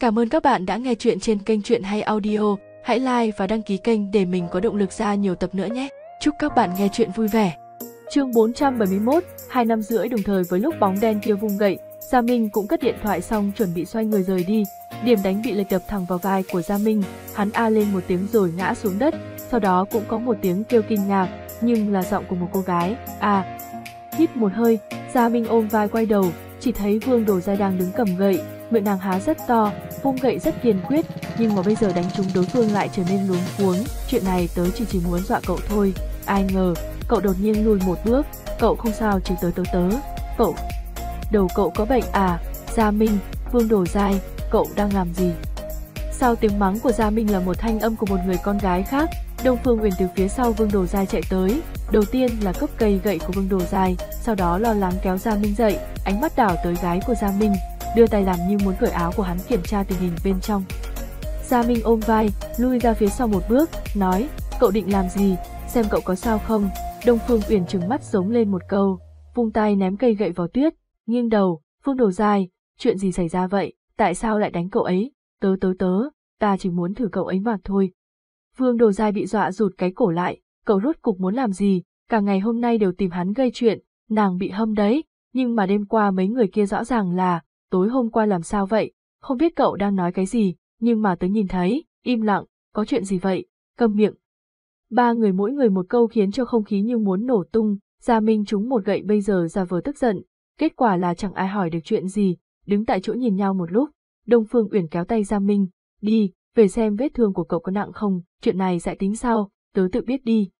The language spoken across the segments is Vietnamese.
Cảm ơn các bạn đã nghe chuyện trên kênh Chuyện Hay Audio. Hãy like và đăng ký kênh để mình có động lực ra nhiều tập nữa nhé. Chúc các bạn nghe chuyện vui vẻ. Chương 471, hai năm rưỡi đồng thời với lúc bóng đen kia vung gậy, Gia Minh cũng cất điện thoại xong chuẩn bị xoay người rời đi. Điểm đánh bị lệch đập thẳng vào vai của Gia Minh, hắn a lên một tiếng rồi ngã xuống đất, sau đó cũng có một tiếng kêu kinh ngạc, nhưng là giọng của một cô gái. À, hít một hơi, Gia Minh ôm vai quay đầu, chỉ thấy Vương Đồ Giai đang đứng cầm gậy, miệng nàng há rất to, vung gậy rất kiên quyết, nhưng mà bây giờ đánh trúng đối phương lại trở nên luống cuống. Chuyện này tớ chỉ chỉ muốn dọa cậu thôi. Ai ngờ, cậu đột nhiên lùi một bước, cậu không sao chứ tớ tớ tớ. Cậu, đầu cậu có bệnh à? Gia Minh, Vương Đồ Giai, cậu đang làm gì? Sau tiếng mắng của Gia Minh là một thanh âm của một người con gái khác, Đông Phương Uyển từ phía sau Vương Đồ Giai chạy tới, đầu tiên là cấp cây gậy của Vương Đồ Giai, sau đó lo lắng kéo Gia Minh dậy, ánh mắt đảo tới gái của Gia Minh, đưa tay làm như muốn cởi áo của hắn kiểm tra tình hình bên trong. Gia Minh ôm vai, lui ra phía sau một bước, nói, cậu định làm gì, xem cậu có sao không. Đông Phương Uyển trừng mắt giống lên một câu, vung tay ném cây gậy vào tuyết, nghiêng đầu, Phương Đồ Dài, chuyện gì xảy ra vậy, tại sao lại đánh cậu ấy, tớ tớ tớ, ta chỉ muốn thử cậu ấy mà thôi. Phương Đồ Dài bị dọa rụt cái cổ lại, cậu rốt cục muốn làm gì, cả ngày hôm nay đều tìm hắn gây chuyện, nàng bị hâm đấy, nhưng mà đêm qua mấy người kia rõ ràng là, tối hôm qua làm sao vậy, không biết cậu đang nói cái gì, nhưng mà tớ nhìn thấy, im lặng, có chuyện gì vậy, câm miệng. Ba người mỗi người một câu khiến cho không khí như muốn nổ tung, Gia Minh chúng một gậy bây giờ ra vờ tức giận, kết quả là chẳng ai hỏi được chuyện gì, đứng tại chỗ nhìn nhau một lúc, Đông Phương Uyển kéo tay Gia Minh, đi, về xem vết thương của cậu có nặng không, chuyện này sẽ tính sau, tớ tự biết đi.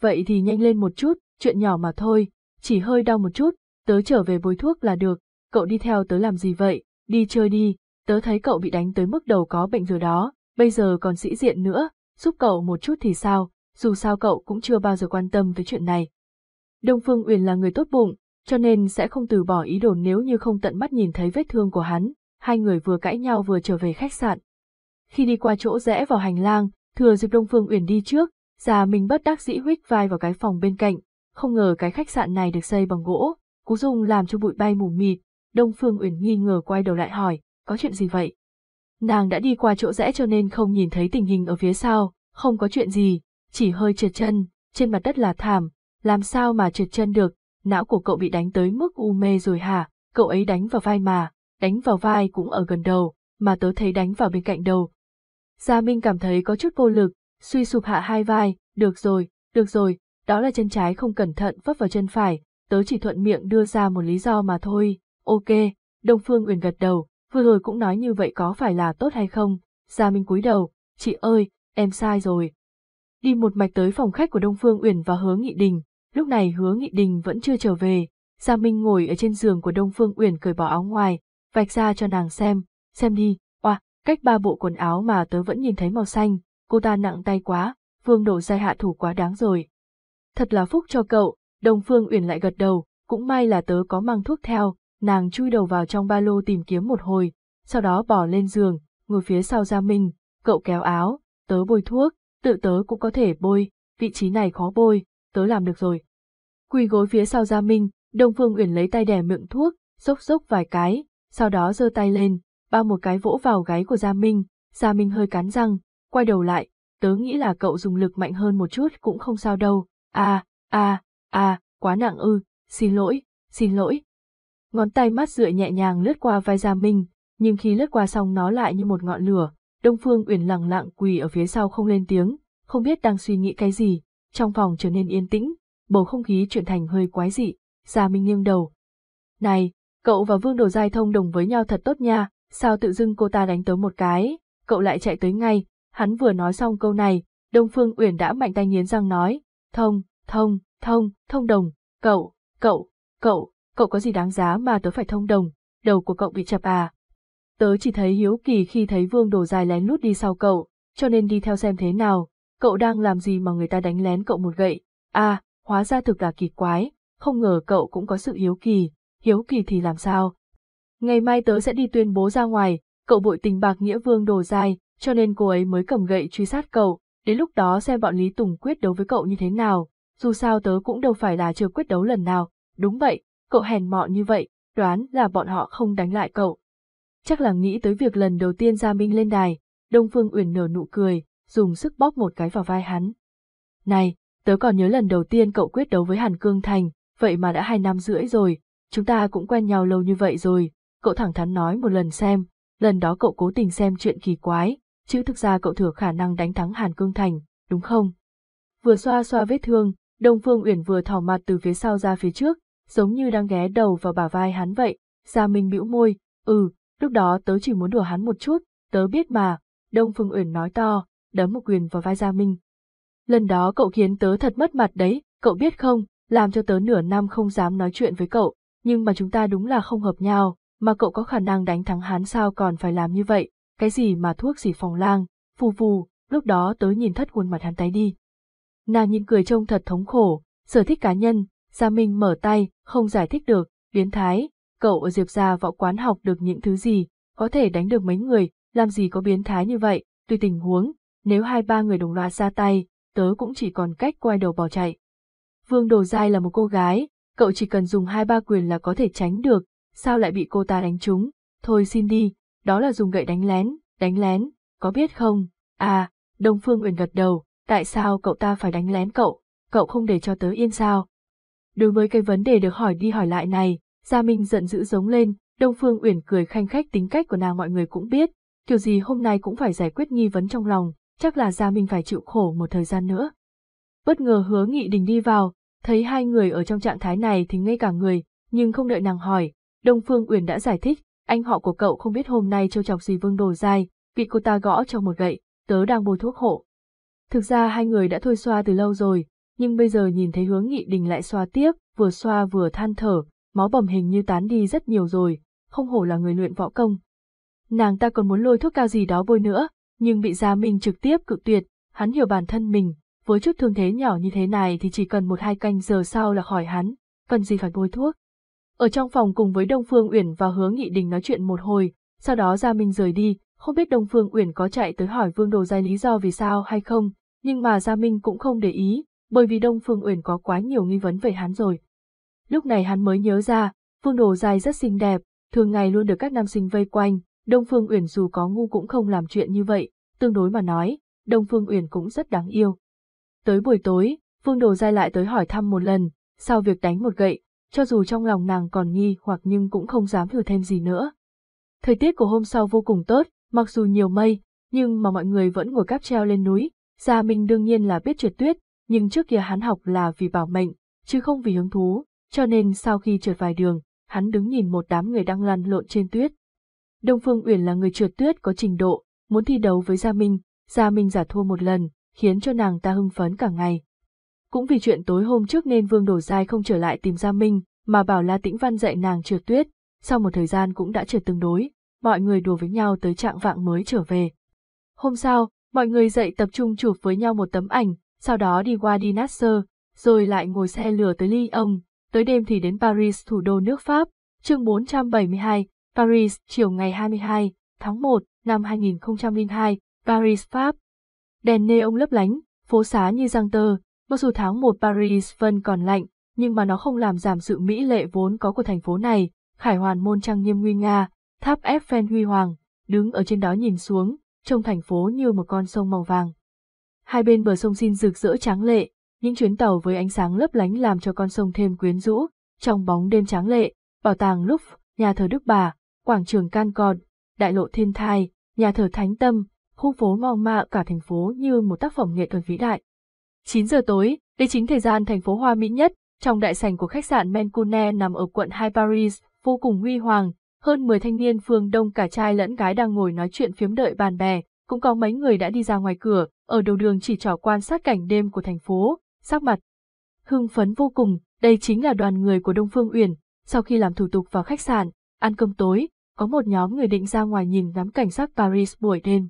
Vậy thì nhanh lên một chút, chuyện nhỏ mà thôi, chỉ hơi đau một chút, tớ trở về bôi thuốc là được, cậu đi theo tớ làm gì vậy, đi chơi đi, tớ thấy cậu bị đánh tới mức đầu có bệnh rồi đó, bây giờ còn sĩ diện nữa, giúp cậu một chút thì sao, dù sao cậu cũng chưa bao giờ quan tâm tới chuyện này. Đông Phương Uyển là người tốt bụng, cho nên sẽ không từ bỏ ý đồ nếu như không tận mắt nhìn thấy vết thương của hắn, hai người vừa cãi nhau vừa trở về khách sạn. Khi đi qua chỗ rẽ vào hành lang, thừa dịp Đông Phương Uyển đi trước, già mình bất đắc dĩ huých vai vào cái phòng bên cạnh, không ngờ cái khách sạn này được xây bằng gỗ, cú dung làm cho bụi bay mù mịt, Đông Phương Uyển nghi ngờ quay đầu lại hỏi, có chuyện gì vậy? Nàng đã đi qua chỗ rẽ cho nên không nhìn thấy tình hình ở phía sau, không có chuyện gì, chỉ hơi trượt chân, trên mặt đất là thảm, làm sao mà trượt chân được, não của cậu bị đánh tới mức u mê rồi hả, cậu ấy đánh vào vai mà, đánh vào vai cũng ở gần đầu, mà tớ thấy đánh vào bên cạnh đầu. Gia Minh cảm thấy có chút vô lực, suy sụp hạ hai vai, được rồi, được rồi, đó là chân trái không cẩn thận vấp vào chân phải, tớ chỉ thuận miệng đưa ra một lý do mà thôi, ok, Đông Phương Uyển gật đầu, vừa rồi cũng nói như vậy có phải là tốt hay không, Gia Minh cúi đầu, chị ơi, em sai rồi. Đi một mạch tới phòng khách của Đông Phương Uyển và hứa nghị đình, lúc này hứa nghị đình vẫn chưa trở về, Gia Minh ngồi ở trên giường của Đông Phương Uyển cởi bỏ áo ngoài, vạch ra cho nàng xem, xem đi, oa, cách ba bộ quần áo mà tớ vẫn nhìn thấy màu xanh, cô ta nặng tay quá, Phương đổ dài hạ thủ quá đáng rồi. Thật là phúc cho cậu, Đông Phương Uyển lại gật đầu, cũng may là tớ có mang thuốc theo, nàng chui đầu vào trong ba lô tìm kiếm một hồi, sau đó bỏ lên giường, ngồi phía sau Gia Minh, cậu kéo áo, tớ bôi thuốc, tự tớ cũng có thể bôi, vị trí này khó bôi, tớ làm được rồi. Quỳ gối phía sau Gia Minh, Đông Phương Uyển lấy tay đè miệng thuốc, xốc xốc vài cái, sau đó giơ tay lên, bao một cái vỗ vào gáy của Gia Minh, Gia Minh hơi cắn răng, quay đầu lại, tớ nghĩ là cậu dùng lực mạnh hơn một chút cũng không sao đâu, à, à, à, quá nặng ư, xin lỗi, xin lỗi. Ngón tay mắt rượi nhẹ nhàng lướt qua vai Gia Minh, nhưng khi lướt qua xong nó lại như một ngọn lửa, Đông Phương Uyển lặng lặng quỳ ở phía sau không lên tiếng, không biết đang suy nghĩ cái gì, trong phòng trở nên yên tĩnh, bầu không khí chuyển thành hơi quái dị, Gia Minh nghiêng đầu. Này, cậu và Vương Đồ Giai thông đồng với nhau thật tốt nha, sao tự dưng cô ta đánh tới một cái, cậu lại chạy tới ngay, hắn vừa nói xong câu này, Đông Phương Uyển đã mạnh tay nghiến răng nói, thông, thông, thông, thông đồng, cậu, cậu, cậu, cậu có gì đáng giá mà tớ phải thông đồng, đầu của cậu bị chập à. Tớ chỉ thấy hiếu kỳ khi thấy Vương Đồ Dài lén lút đi sau cậu, cho nên đi theo xem thế nào, cậu đang làm gì mà người ta đánh lén cậu một gậy, à, hóa ra thực là kỳ quái, không ngờ cậu cũng có sự hiếu kỳ, hiếu kỳ thì làm sao. Ngày mai tớ sẽ đi tuyên bố ra ngoài, cậu bội tình bạc nghĩa vương đồ dài, cho nên cô ấy mới cầm gậy truy sát cậu, đến lúc đó xem bọn Lý Tùng quyết đấu với cậu như thế nào, dù sao tớ cũng đâu phải là chưa quyết đấu lần nào, đúng vậy, cậu hèn mọn như vậy, đoán là bọn họ không đánh lại cậu. chắc là nghĩ tới việc lần đầu tiên Gia Minh lên đài, Đông Phương Uyển nở nụ cười, dùng sức bóp một cái vào vai hắn. Này, tớ còn nhớ lần đầu tiên cậu quyết đấu với Hàn Cương Thành, vậy mà đã hai năm rưỡi rồi, chúng ta cũng quen nhau lâu như vậy rồi, cậu thẳng thắn nói một lần xem, lần đó cậu cố tình xem chuyện kỳ quái, chứ thực ra cậu thừa khả năng đánh thắng Hàn Cương Thành, đúng không? Vừa xoa xoa vết thương, Đông Phương Uyển vừa thò mặt từ phía sau ra phía trước, giống như đang ghé đầu vào bả vai hắn vậy. Gia Minh bĩu môi, ừ, lúc đó tớ chỉ muốn đùa hắn một chút, tớ biết mà. Đông Phương Uyển nói to, đấm một quyền vào vai Gia Minh. Lần đó cậu khiến tớ thật mất mặt đấy, cậu biết không, làm cho tớ nửa năm không dám nói chuyện với cậu, nhưng mà chúng ta đúng là không hợp nhau, mà cậu có khả năng đánh thắng hắn sao còn phải làm như vậy, cái gì mà thuốc gì phòng lang, phù phù, lúc đó tớ nhìn thất khuôn mặt hắn tái đi. Nàng nhìn cười trông thật thống khổ, sở thích cá nhân, Gia Minh mở tay, không giải thích được, biến thái, cậu ở Diệp Gia võ quán học được những thứ gì, có thể đánh được mấy người, làm gì có biến thái như vậy, tùy tình huống, nếu hai ba người đồng loạt ra tay, tớ cũng chỉ còn cách quay đầu bỏ chạy. Vương Đồ Giai là một cô gái, cậu chỉ cần dùng hai ba quyền là có thể tránh được, sao lại bị cô ta đánh trúng, thôi xin đi, đó là dùng gậy đánh lén, đánh lén, có biết không, à, Đông Phương Uyển gật đầu, tại sao cậu ta phải đánh lén cậu, cậu không để cho tớ yên sao. Đối với cái vấn đề được hỏi đi hỏi lại này, Gia Minh giận dữ giống lên, Đông Phương Uyển cười khanh khách tính cách của nàng mọi người cũng biết, kiểu gì hôm nay cũng phải giải quyết nghi vấn trong lòng, chắc là Gia Minh phải chịu khổ một thời gian nữa. Bất ngờ hứa nghị đình đi vào, thấy hai người ở trong trạng thái này thì ngây cả người, nhưng không đợi nàng hỏi, Đông Phương Uyển đã giải thích, anh họ của cậu không biết hôm nay trêu chọc gì vương đồ dai, bị cô ta gõ cho một gậy, tớ đang bôi thuốc hộ. Thực ra hai người đã thôi xoa từ lâu rồi, nhưng bây giờ nhìn thấy hướng nghị đình lại xoa tiếp, vừa xoa vừa than thở, máu bầm hình như tán đi rất nhiều rồi, không hổ là người luyện võ công. Nàng ta còn muốn lôi thuốc cao gì đó bôi nữa, nhưng bị Gia Minh trực tiếp cự tuyệt, hắn hiểu bản thân mình, với chút thương thế nhỏ như thế này thì chỉ cần một hai canh giờ sau là khỏi hắn, cần gì phải bôi thuốc. Ở trong phòng cùng với Đông Phương Uyển và Hướng Nghị Đình nói chuyện một hồi, sau đó Gia Minh rời đi, không biết Đông Phương Uyển có chạy tới hỏi Vương Đồ Giai lý do vì sao hay không, nhưng mà Gia Minh cũng không để ý, bởi vì Đông Phương Uyển có quá nhiều nghi vấn về hắn rồi. Lúc này hắn mới nhớ ra, Phương Đồ Giai rất xinh đẹp, thường ngày luôn được các nam sinh vây quanh, Đông Phương Uyển dù có ngu cũng không làm chuyện như vậy, tương đối mà nói, Đông Phương Uyển cũng rất đáng yêu. Tới buổi tối, Phương Đồ Giai lại tới hỏi thăm một lần, sau việc đánh một gậy, cho dù trong lòng nàng còn nghi hoặc nhưng cũng không dám thử thêm gì nữa. Thời tiết của hôm sau vô cùng tốt, mặc dù nhiều mây, nhưng mà mọi người vẫn ngồi cáp treo lên núi. Gia Minh đương nhiên là biết trượt tuyết, nhưng trước kia hắn học là vì bảo mệnh, chứ không vì hứng thú, cho nên sau khi trượt vài đường, hắn đứng nhìn một đám người đang lăn lộn trên tuyết. Đông Phương Uyển là người trượt tuyết có trình độ, muốn thi đấu với Gia Minh, Gia Minh giả thua một lần, khiến cho nàng ta hưng phấn cả ngày. Cũng vì chuyện tối hôm trước nên Vương Đổ Giai không trở lại tìm Gia Minh, mà bảo La Tĩnh Văn dạy nàng trượt tuyết, sau một thời gian cũng đã trượt tương đối, mọi người đùa với nhau tới trạng vạng mới trở về. Hôm sau, mọi người dậy tập trung chụp với nhau một tấm ảnh, sau đó đi qua đi Nasser, rồi lại ngồi xe lửa tới Lyon, tới đêm thì đến Paris thủ đô nước Pháp, chương 472, Paris, chiều ngày 22 tháng 1 năm 2002, Paris, Pháp. Đèn neon lấp lánh, phố xá như răng tơ, mặc dù tháng 1 Paris vẫn còn lạnh, nhưng mà nó không làm giảm sự mỹ lệ vốn có của thành phố này, khải hoàn môn trăng nghiêm nguy nga, tháp Eiffel huy hoàng, đứng ở trên đó nhìn xuống, trông thành phố như một con sông màu vàng. Hai bên bờ sông xin rực rỡ tráng lệ, những chuyến tàu với ánh sáng lấp lánh làm cho con sông thêm quyến rũ, trong bóng đêm tráng lệ, bảo tàng Louvre, nhà thờ Đức Bà, quảng trường Can Cod, đại lộ Thiên Thai, nhà thờ Thánh Tâm, khu phố mong mạ cả thành phố như một tác phẩm nghệ thuật vĩ đại. 9 giờ tối, đây chính thời gian thành phố hoa mỹ nhất, trong đại sảnh của khách sạn Mencune nằm ở quận 2 Paris, vô cùng huy hoàng, hơn 10 thanh niên phương đông cả trai lẫn gái đang ngồi nói chuyện phiếm đợi bàn bè, cũng có mấy người đã đi ra ngoài cửa, ở đầu đường chỉ trỏ quan sát cảnh đêm của thành phố, sắc mặt. Hưng phấn vô cùng, đây chính là đoàn người của Đông Phương Uyển, sau khi làm thủ tục vào khách sạn, ăn cơm tối, có một nhóm người định ra ngoài nhìn ngắm cảnh sắc Paris buổi đêm.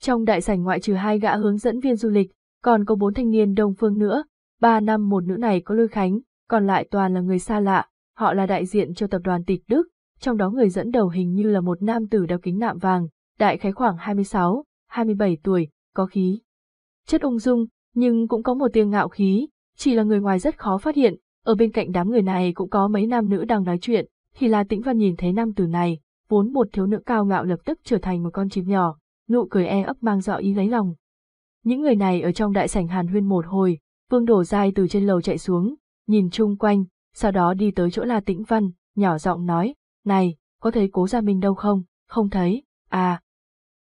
Trong đại sảnh ngoại trừ hai gã hướng dẫn viên du lịch, còn có bốn thanh niên Đông Phương nữa, ba năm một nữ này có lôi khánh, còn lại toàn là người xa lạ, họ là đại diện cho tập đoàn tịch Đức, trong đó người dẫn đầu hình như là một nam tử đeo kính nạm vàng, đại khái khoảng 26, 27 tuổi, có khí. Chất ung dung, nhưng cũng có một tiếng ngạo khí, chỉ là người ngoài rất khó phát hiện, ở bên cạnh đám người này cũng có mấy nam nữ đang nói chuyện, thì là Tĩnh Văn nhìn thấy nam tử này, vốn một thiếu nữ cao ngạo lập tức trở thành một con chim nhỏ, nụ cười e ấp mang dọ ý lấy lòng. Những người này ở trong đại sảnh hàn huyên một hồi, Vương Đổ dai từ trên lầu chạy xuống, nhìn chung quanh, sau đó đi tới chỗ La Tĩnh Văn, nhỏ giọng nói, này, có thấy cố Gia Minh đâu không? Không thấy, à.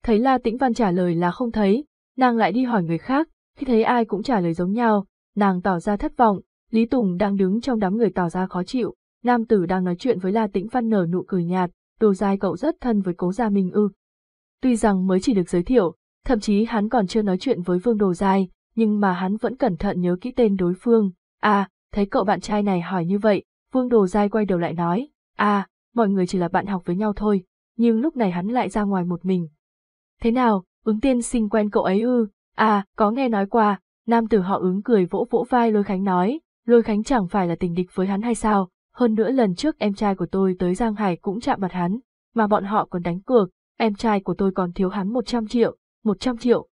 Thấy La Tĩnh Văn trả lời là không thấy, nàng lại đi hỏi người khác, khi thấy ai cũng trả lời giống nhau, nàng tỏ ra thất vọng, Lý Tùng đang đứng trong đám người tỏ ra khó chịu, nam tử đang nói chuyện với La Tĩnh Văn nở nụ cười nhạt, đồ dài cậu rất thân với cố gia Minh ư. Tuy rằng mới chỉ được giới thiệu, thậm chí hắn còn chưa nói chuyện với Vương Đồ Dài, nhưng mà hắn vẫn cẩn thận nhớ kỹ tên đối phương. À, thấy cậu bạn trai này hỏi như vậy, Vương Đồ Dài quay đầu lại nói, à, mọi người chỉ là bạn học với nhau thôi, nhưng lúc này hắn lại ra ngoài một mình. Thế nào, ứng tiên sinh quen cậu ấy ư? À, có nghe nói qua, nam tử họ ứng cười vỗ vỗ vai Lôi Khánh nói, Lôi Khánh chẳng phải là tình địch với hắn hay sao, hơn nữa lần trước em trai của tôi tới Giang Hải cũng chạm mặt hắn, mà bọn họ còn đánh cược, em trai của tôi còn thiếu hắn 100 triệu, 100 triệu.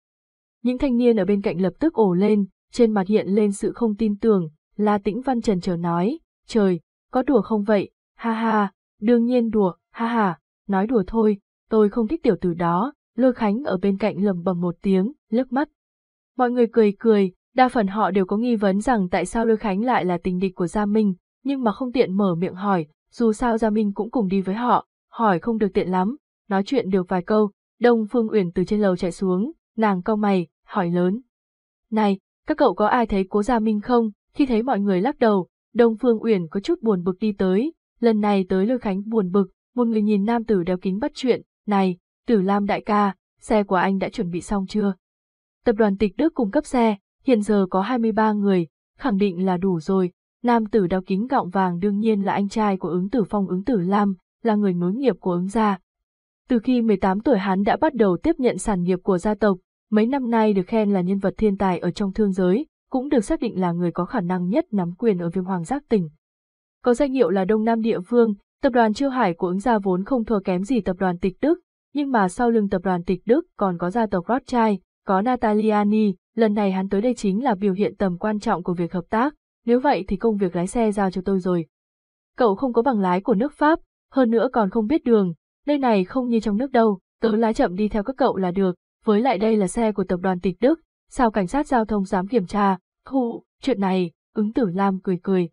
Những thanh niên ở bên cạnh lập tức ồ lên, trên mặt hiện lên sự không tin tưởng, La Tĩnh Văn trần chờ nói, trời, có đùa không vậy, ha ha, đương nhiên đùa, ha ha, nói đùa thôi, tôi không thích tiểu tử đó, Lôi Khánh ở bên cạnh lầm bầm một tiếng, lướt mắt. Mọi người cười cười, đa phần họ đều có nghi vấn rằng tại sao Lôi Khánh lại là tình địch của Gia Minh, nhưng mà không tiện mở miệng hỏi, dù sao Gia Minh cũng cùng đi với họ, hỏi không được tiện lắm, nói chuyện được vài câu, Đông Phương Uyển từ trên lầu chạy xuống, nàng cau mày, hỏi lớn. Này, các cậu có ai thấy cố Gia Minh không? Khi thấy mọi người lắc đầu, Đông Phương Uyển có chút buồn bực đi tới, lần này tới Lôi Khánh buồn bực, một người nhìn nam tử đeo kính bắt chuyện, này, Tử Lam đại ca, xe của anh đã chuẩn bị xong chưa? Tập đoàn tịch Đức cung cấp xe, hiện giờ có 23 người, khẳng định là đủ rồi, nam tử đeo kính gọng vàng đương nhiên là anh trai của ứng tử phong ứng tử Lam, là người nối nghiệp của ứng gia. Từ khi 18 tuổi hắn đã bắt đầu tiếp nhận sản nghiệp của gia tộc, mấy năm nay được khen là nhân vật thiên tài ở trong thương giới, cũng được xác định là người có khả năng nhất nắm quyền ở viêm hoàng giác tỉnh. Có danh hiệu là Đông Nam Địa Vương, tập đoàn Chiêu Hải của ứng gia vốn không thua kém gì tập đoàn Tịch Đức, nhưng mà sau lưng tập đoàn Tịch Đức còn có gia tộc Rothschild, có Nataliani, lần này hắn tới đây chính là biểu hiện tầm quan trọng của việc hợp tác, nếu vậy thì công việc lái xe giao cho tôi rồi. Cậu không có bằng lái của nước Pháp, hơn nữa còn không biết đường, nơi này không như trong nước đâu, tớ lái chậm đi theo các cậu là được, với lại đây là xe của tập đoàn tịch Đức, sao cảnh sát giao thông dám kiểm tra, khu, chuyện này, ứng tử Lam cười cười.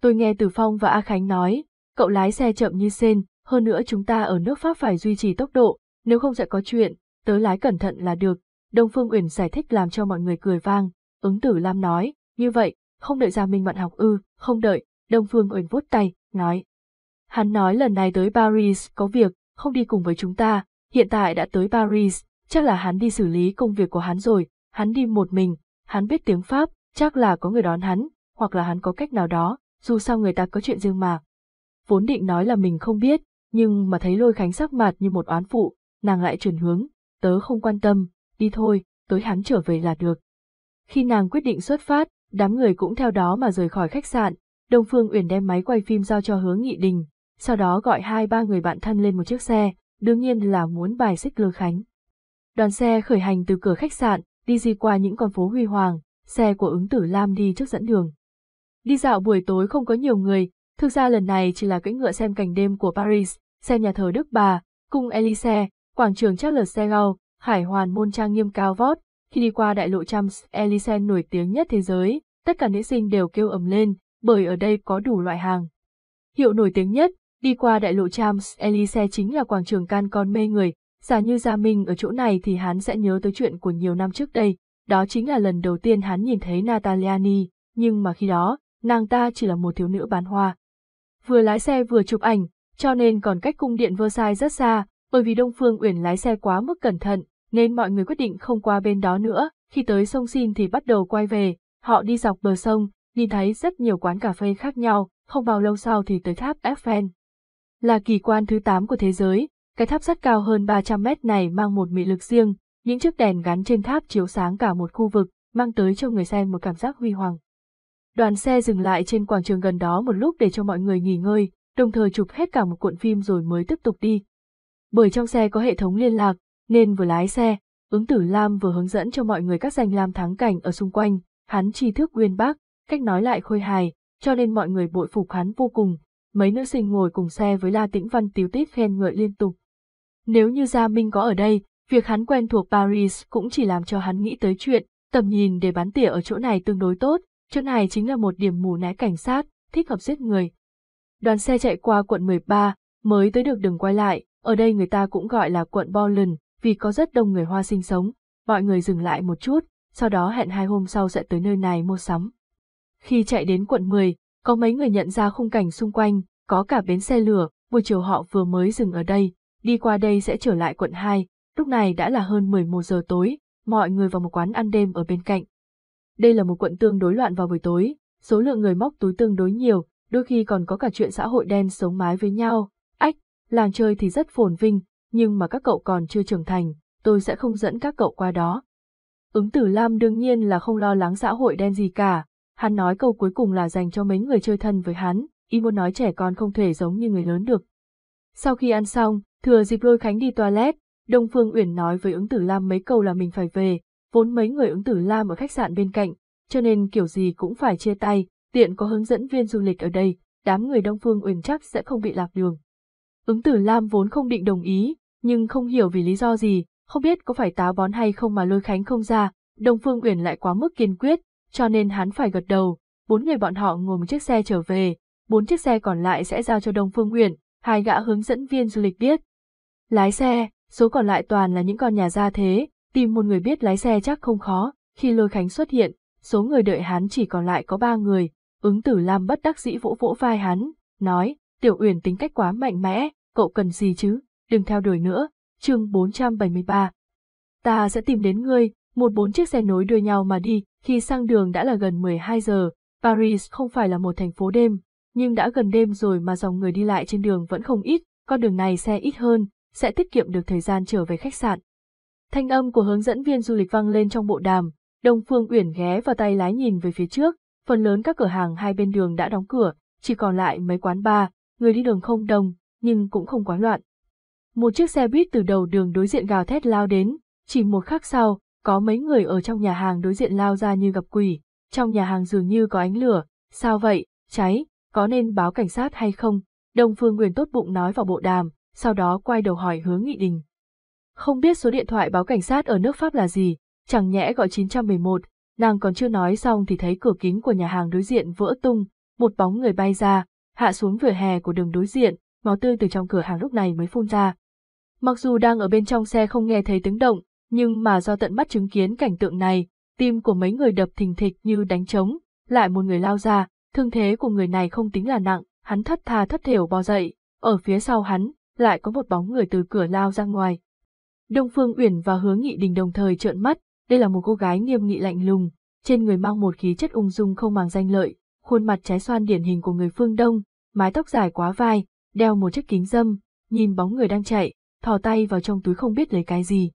Tôi nghe Tử Phong và A Khánh nói, cậu lái xe chậm như sen, hơn nữa chúng ta ở nước Pháp phải duy trì tốc độ, nếu không sẽ có chuyện, tớ lái cẩn thận là được. Đông Phương Uyển giải thích làm cho mọi người cười vang, ứng tử Lam nói, như vậy, không đợi Gia Minh bạn học ư, không đợi, Đông Phương Uyển vuốt tay, nói. Hắn nói lần này tới Paris có việc, không đi cùng với chúng ta, hiện tại đã tới Paris, chắc là hắn đi xử lý công việc của hắn rồi, hắn đi một mình, hắn biết tiếng Pháp, chắc là có người đón hắn, hoặc là hắn có cách nào đó, dù sao người ta có chuyện riêng mà. Vốn định nói là mình không biết, nhưng mà thấy lôi khánh sắc mặt như một oán phụ, nàng lại chuyển hướng, tớ không quan tâm, đi thôi, tới hắn trở về là được. Khi nàng quyết định xuất phát, đám người cũng theo đó mà rời khỏi khách sạn, Đông Phương Uyển đem máy quay phim giao cho hướng nghị đình, sau đó gọi hai ba người bạn thân lên một chiếc xe, đương nhiên là muốn bài xích lôi khánh. Đoàn xe khởi hành từ cửa khách sạn, đi di qua những con phố huy hoàng, xe của ứng tử Lam đi trước dẫn đường. Đi dạo buổi tối không có nhiều người, thực ra lần này chỉ là cưỡi ngựa xem cảnh đêm của Paris, xem nhà thờ Đức Bà, cung Elysee, quảng trường Charles de Gaulle, hải hoàn môn trang nghiêm cao vót. Khi đi qua đại lộ Champs-Élysées nổi tiếng nhất thế giới, tất cả nữ sinh đều kêu ầm lên, bởi ở đây có đủ loại hàng. Hiệu nổi tiếng nhất, đi qua đại lộ Champs-Élysées chính là quảng trường can con mê người, giả như Gia Minh ở chỗ này thì hắn sẽ nhớ tới chuyện của nhiều năm trước đây, đó chính là lần đầu tiên hắn nhìn thấy Nataliani, nhưng mà khi đó, nàng ta chỉ là một thiếu nữ bán hoa. Vừa lái xe vừa chụp ảnh, cho nên còn cách cung điện Versailles rất xa, bởi vì Đông Phương Uyển lái xe quá mức cẩn thận, nên mọi người quyết định không qua bên đó nữa, khi tới sông Xin thì bắt đầu quay về, họ đi dọc bờ sông, nhìn thấy rất nhiều quán cà phê khác nhau, không bao lâu sau thì tới tháp Eiffel. Là kỳ quan thứ 8 của thế giới, cái tháp sắt cao hơn 300 mét này mang một mị lực riêng, những chiếc đèn gắn trên tháp chiếu sáng cả một khu vực, mang tới cho người xem một cảm giác huy hoàng. Đoàn xe dừng lại trên quảng trường gần đó một lúc để cho mọi người nghỉ ngơi, đồng thời chụp hết cả một cuộn phim rồi mới tiếp tục đi. Bởi trong xe có hệ thống liên lạc, nên vừa lái xe, ứng tử Lam vừa hướng dẫn cho mọi người các danh lam thắng cảnh ở xung quanh, hắn tri thức uyên bác, cách nói lại khôi hài, cho nên mọi người bội phục hắn vô cùng, mấy nữ sinh ngồi cùng xe với La Tĩnh Văn tiếu tít khen ngợi liên tục. Nếu như Gia Minh có ở đây, việc hắn quen thuộc Paris cũng chỉ làm cho hắn nghĩ tới chuyện, tầm nhìn để bán tỉa ở chỗ này tương đối tốt, chỗ này chính là một điểm mù né cảnh sát, thích hợp giết người. Đoàn xe chạy qua quận 13, mới tới được đường quay lại, ở đây người ta cũng gọi là quận Bowlen, vì có rất đông người Hoa sinh sống, mọi người dừng lại một chút, sau đó hẹn hai hôm sau sẽ tới nơi này mua sắm. Khi chạy đến quận 10, có mấy người nhận ra khung cảnh xung quanh, có cả bến xe lửa, buổi chiều họ vừa mới dừng ở đây, đi qua đây sẽ trở lại quận 2, lúc này đã là hơn 11 giờ tối, mọi người vào một quán ăn đêm ở bên cạnh. Đây là một quận tương đối loạn vào buổi tối, số lượng người móc túi tương đối nhiều, đôi khi còn có cả chuyện xã hội đen sống mái với nhau. Ách, làng chơi thì rất phồn vinh, nhưng mà các cậu còn chưa trưởng thành, tôi sẽ không dẫn các cậu qua đó. Ứng tử Lam đương nhiên là không lo lắng xã hội đen gì cả, hắn nói câu cuối cùng là dành cho mấy người chơi thân với hắn, y muốn nói trẻ con không thể giống như người lớn được. Sau khi ăn xong, thừa dịp lôi khánh đi toilet, Đông Phương Uyển nói với ứng tử Lam mấy câu là mình phải về, vốn mấy người ứng tử Lam ở khách sạn bên cạnh, cho nên kiểu gì cũng phải chia tay, tiện có hướng dẫn viên du lịch ở đây, đám người Đông Phương Uyển chắc sẽ không bị lạc đường. Ứng tử Lam vốn không định đồng ý, nhưng không hiểu vì lý do gì, không biết có phải táo bón hay không mà lôi khánh không ra, Đông Phương Uyển lại quá mức kiên quyết, cho nên hắn phải gật đầu, bốn người bọn họ ngồi một chiếc xe trở về, bốn chiếc xe còn lại sẽ giao cho Đông Phương Uyển, hai gã hướng dẫn viên du lịch biết. Lái xe, số còn lại toàn là những con nhà gia thế, tìm một người biết lái xe chắc không khó, khi lôi khánh xuất hiện, số người đợi hắn chỉ còn lại có ba người, ứng tử Lam bất đắc dĩ vỗ vỗ vai hắn, nói, tiểu uyển tính cách quá mạnh mẽ, cậu cần gì chứ, đừng theo đuổi nữa, chương 473. Ta sẽ tìm đến ngươi, một bốn chiếc xe nối đuôi nhau mà đi, khi sang đường đã là gần 12 giờ, Paris không phải là một thành phố đêm, nhưng đã gần đêm rồi mà dòng người đi lại trên đường vẫn không ít, con đường này xe ít hơn, sẽ tiết kiệm được thời gian trở về khách sạn. Thanh âm của hướng dẫn viên du lịch vang lên trong bộ đàm, Đông Phương Uyển ghé vào tay lái nhìn về phía trước, phần lớn các cửa hàng hai bên đường đã đóng cửa, chỉ còn lại mấy quán bar, người đi đường không đông, nhưng cũng không quá loạn. Một chiếc xe buýt từ đầu đường đối diện gào thét lao đến, chỉ một khắc sau, có mấy người ở trong nhà hàng đối diện lao ra như gặp quỷ, trong nhà hàng dường như có ánh lửa, sao vậy, cháy, có nên báo cảnh sát hay không? Đông Phương Uyển tốt bụng nói vào bộ đàm, sau đó quay đầu hỏi hướng Nghị Đình. Không biết số điện thoại báo cảnh sát ở nước Pháp là gì, chẳng nhẽ gọi 911, nàng còn chưa nói xong thì thấy cửa kính của nhà hàng đối diện vỡ tung, một bóng người bay ra, hạ xuống vỉa hè của đường đối diện, máu tươi từ trong cửa hàng lúc này mới phun ra. Mặc dù đang ở bên trong xe không nghe thấy tiếng động, nhưng mà do tận mắt chứng kiến cảnh tượng này, tim của mấy người đập thình thịch như đánh trống, lại một người lao ra, thương thế của người này không tính là nặng, hắn thất tha thất thểu bò dậy, ở phía sau hắn, lại có một bóng người từ cửa lao ra ngoài. Đông Phương Uyển và Hứa Nghị Đình đồng thời trợn mắt, đây là một cô gái nghiêm nghị lạnh lùng, trên người mang một khí chất ung dung không màng danh lợi, khuôn mặt trái xoan điển hình của người phương Đông, mái tóc dài quá vai, đeo một chiếc kính dâm, nhìn bóng người đang chạy, thò tay vào trong túi không biết lấy cái gì.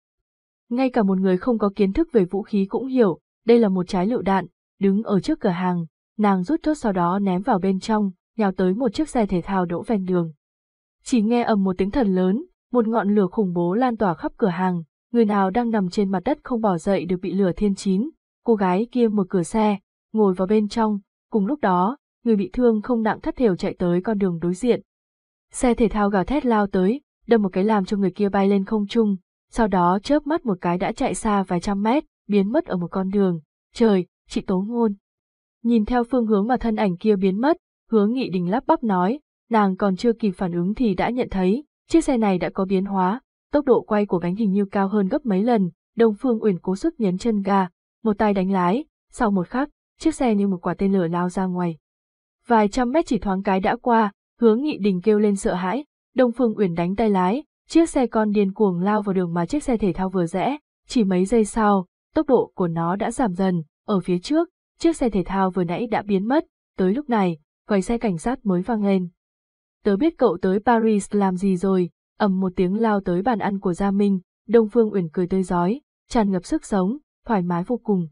Ngay cả một người không có kiến thức về vũ khí cũng hiểu, đây là một trái lựu đạn, đứng ở trước cửa hàng, nàng rút chốt sau đó ném vào bên trong, nhào tới một chiếc xe thể thao đỗ ven đường. Chỉ nghe ầm một tiếng thần lớn, một ngọn lửa khủng bố lan tỏa khắp cửa hàng, người nào đang nằm trên mặt đất không bỏ dậy được bị lửa thiên chín, cô gái kia mở cửa xe, ngồi vào bên trong, cùng lúc đó, người bị thương không nặng thất thểu chạy tới con đường đối diện. Xe thể thao gào thét lao tới, đâm một cái làm cho người kia bay lên không trung, sau đó chớp mắt một cái đã chạy xa vài trăm mét, biến mất ở một con đường. Trời, chị Tố Ngôn. Nhìn theo phương hướng mà thân ảnh kia biến mất, hướng nghị đình lắp bắp nói, nàng còn chưa kịp phản ứng thì đã nhận thấy, chiếc xe này đã có biến hóa, tốc độ quay của bánh hình như cao hơn gấp mấy lần, Đông Phương Uyển cố sức nhấn chân ga, một tay đánh lái, sau một khắc, chiếc xe như một quả tên lửa lao ra ngoài. Vài trăm mét chỉ thoáng cái đã qua, hướng nghị đình kêu lên sợ hãi, Đông Phương Uyển đánh tay lái, chiếc xe con điên cuồng lao vào đường mà chiếc xe thể thao vừa rẽ, chỉ mấy giây sau, tốc độ của nó đã giảm dần, ở phía trước, chiếc xe thể thao vừa nãy đã biến mất, tới lúc này, quầy xe cảnh sát mới vang lên. Tớ biết cậu tới Paris làm gì rồi, ầm một tiếng lao tới bàn ăn của Gia Minh, Đông Phương Uyển cười tươi giói, tràn ngập sức sống, thoải mái vô cùng.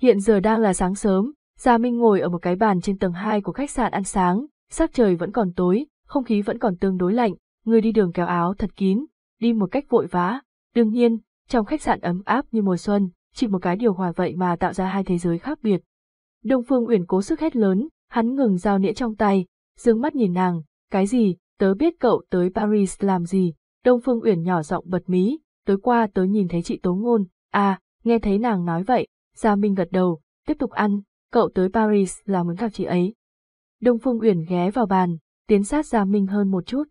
Hiện giờ đang là sáng sớm, Gia Minh ngồi ở một cái bàn trên tầng 2 của khách sạn ăn sáng, sắc trời vẫn còn tối, không khí vẫn còn tương đối lạnh, người đi đường kéo áo thật kín, đi một cách vội vã. Đương nhiên, trong khách sạn ấm áp như mùa xuân, chỉ một cái điều hòa vậy mà tạo ra hai thế giới khác biệt. Đông Phương Uyển cố sức hét lớn, hắn ngừng dao nĩa trong tay, dương mắt nhìn nàng, cái gì, tớ biết cậu tới Paris làm gì, Đông Phương Uyển nhỏ giọng bật mí, tối qua tớ nhìn thấy chị Tố Ngôn, à, nghe thấy nàng nói vậy, Gia Minh gật đầu, tiếp tục ăn, cậu tới Paris là muốn gặp chị ấy. Đông Phương Uyển ghé vào bàn, tiến sát Gia Minh hơn một chút.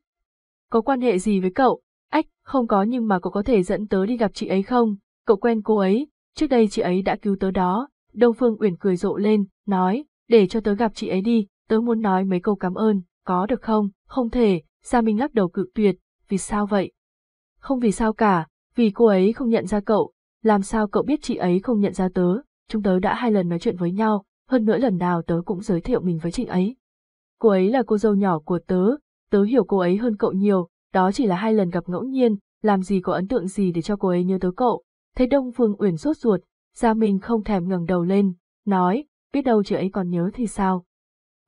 Có quan hệ gì với cậu? Ách, không có nhưng mà cậu có thể dẫn tớ đi gặp chị ấy không? Cậu quen cô ấy, trước đây chị ấy đã cứu tớ đó. Đông Phương Uyển cười rộ lên, nói, để cho tớ gặp chị ấy đi, tớ muốn nói mấy câu cảm ơn, có được không? Không thể, Gia Minh lắc đầu cự tuyệt, vì sao vậy? Không vì sao cả, vì cô ấy không nhận ra cậu, làm sao cậu biết chị ấy không nhận ra tớ, chúng tớ đã hai lần nói chuyện với nhau, hơn nữa lần nào tớ cũng giới thiệu mình với chị ấy. Cô ấy là cô dâu nhỏ của tớ, tớ hiểu cô ấy hơn cậu nhiều, đó chỉ là hai lần gặp ngẫu nhiên, làm gì có ấn tượng gì để cho cô ấy nhớ tớ cậu. Thấy Đông Phương Uyển sốt ruột, Gia Minh không thèm ngẩng đầu lên, nói, biết đâu chị ấy còn nhớ thì sao.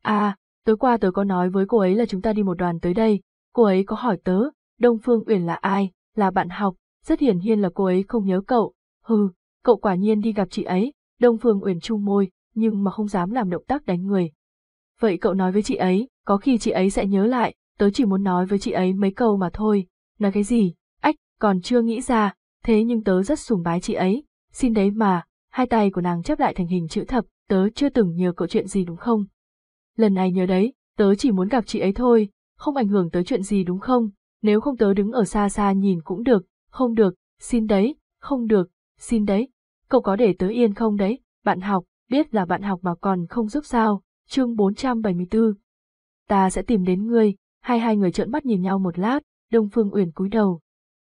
À, tối qua tớ có nói với cô ấy là chúng ta đi một đoàn tới đây, cô ấy có hỏi tớ, Đông Phương Uyển là ai, là bạn học, rất hiển nhiên là cô ấy không nhớ cậu, hừ, cậu quả nhiên đi gặp chị ấy, Đông Phương Uyển chung môi, nhưng mà không dám làm động tác đánh người. Vậy cậu nói với chị ấy, có khi chị ấy sẽ nhớ lại, tớ chỉ muốn nói với chị ấy mấy câu mà thôi, nói cái gì, ách, còn chưa nghĩ ra, thế nhưng tớ rất sùng bái chị ấy, xin đấy mà, hai tay của nàng chép lại thành hình chữ thập, tớ chưa từng nhờ cậu chuyện gì đúng không? Lần này nhớ đấy, tớ chỉ muốn gặp chị ấy thôi, không ảnh hưởng tới chuyện gì đúng không? Nếu không tớ đứng ở xa xa nhìn cũng được, không được, xin đấy, không được, xin đấy. Cậu có để tớ yên không đấy, bạn học, biết là bạn học mà còn không giúp sao, chương 474. Ta sẽ tìm đến ngươi, hai hai người trợn mắt nhìn nhau một lát, Đông Phương Uyển cúi đầu.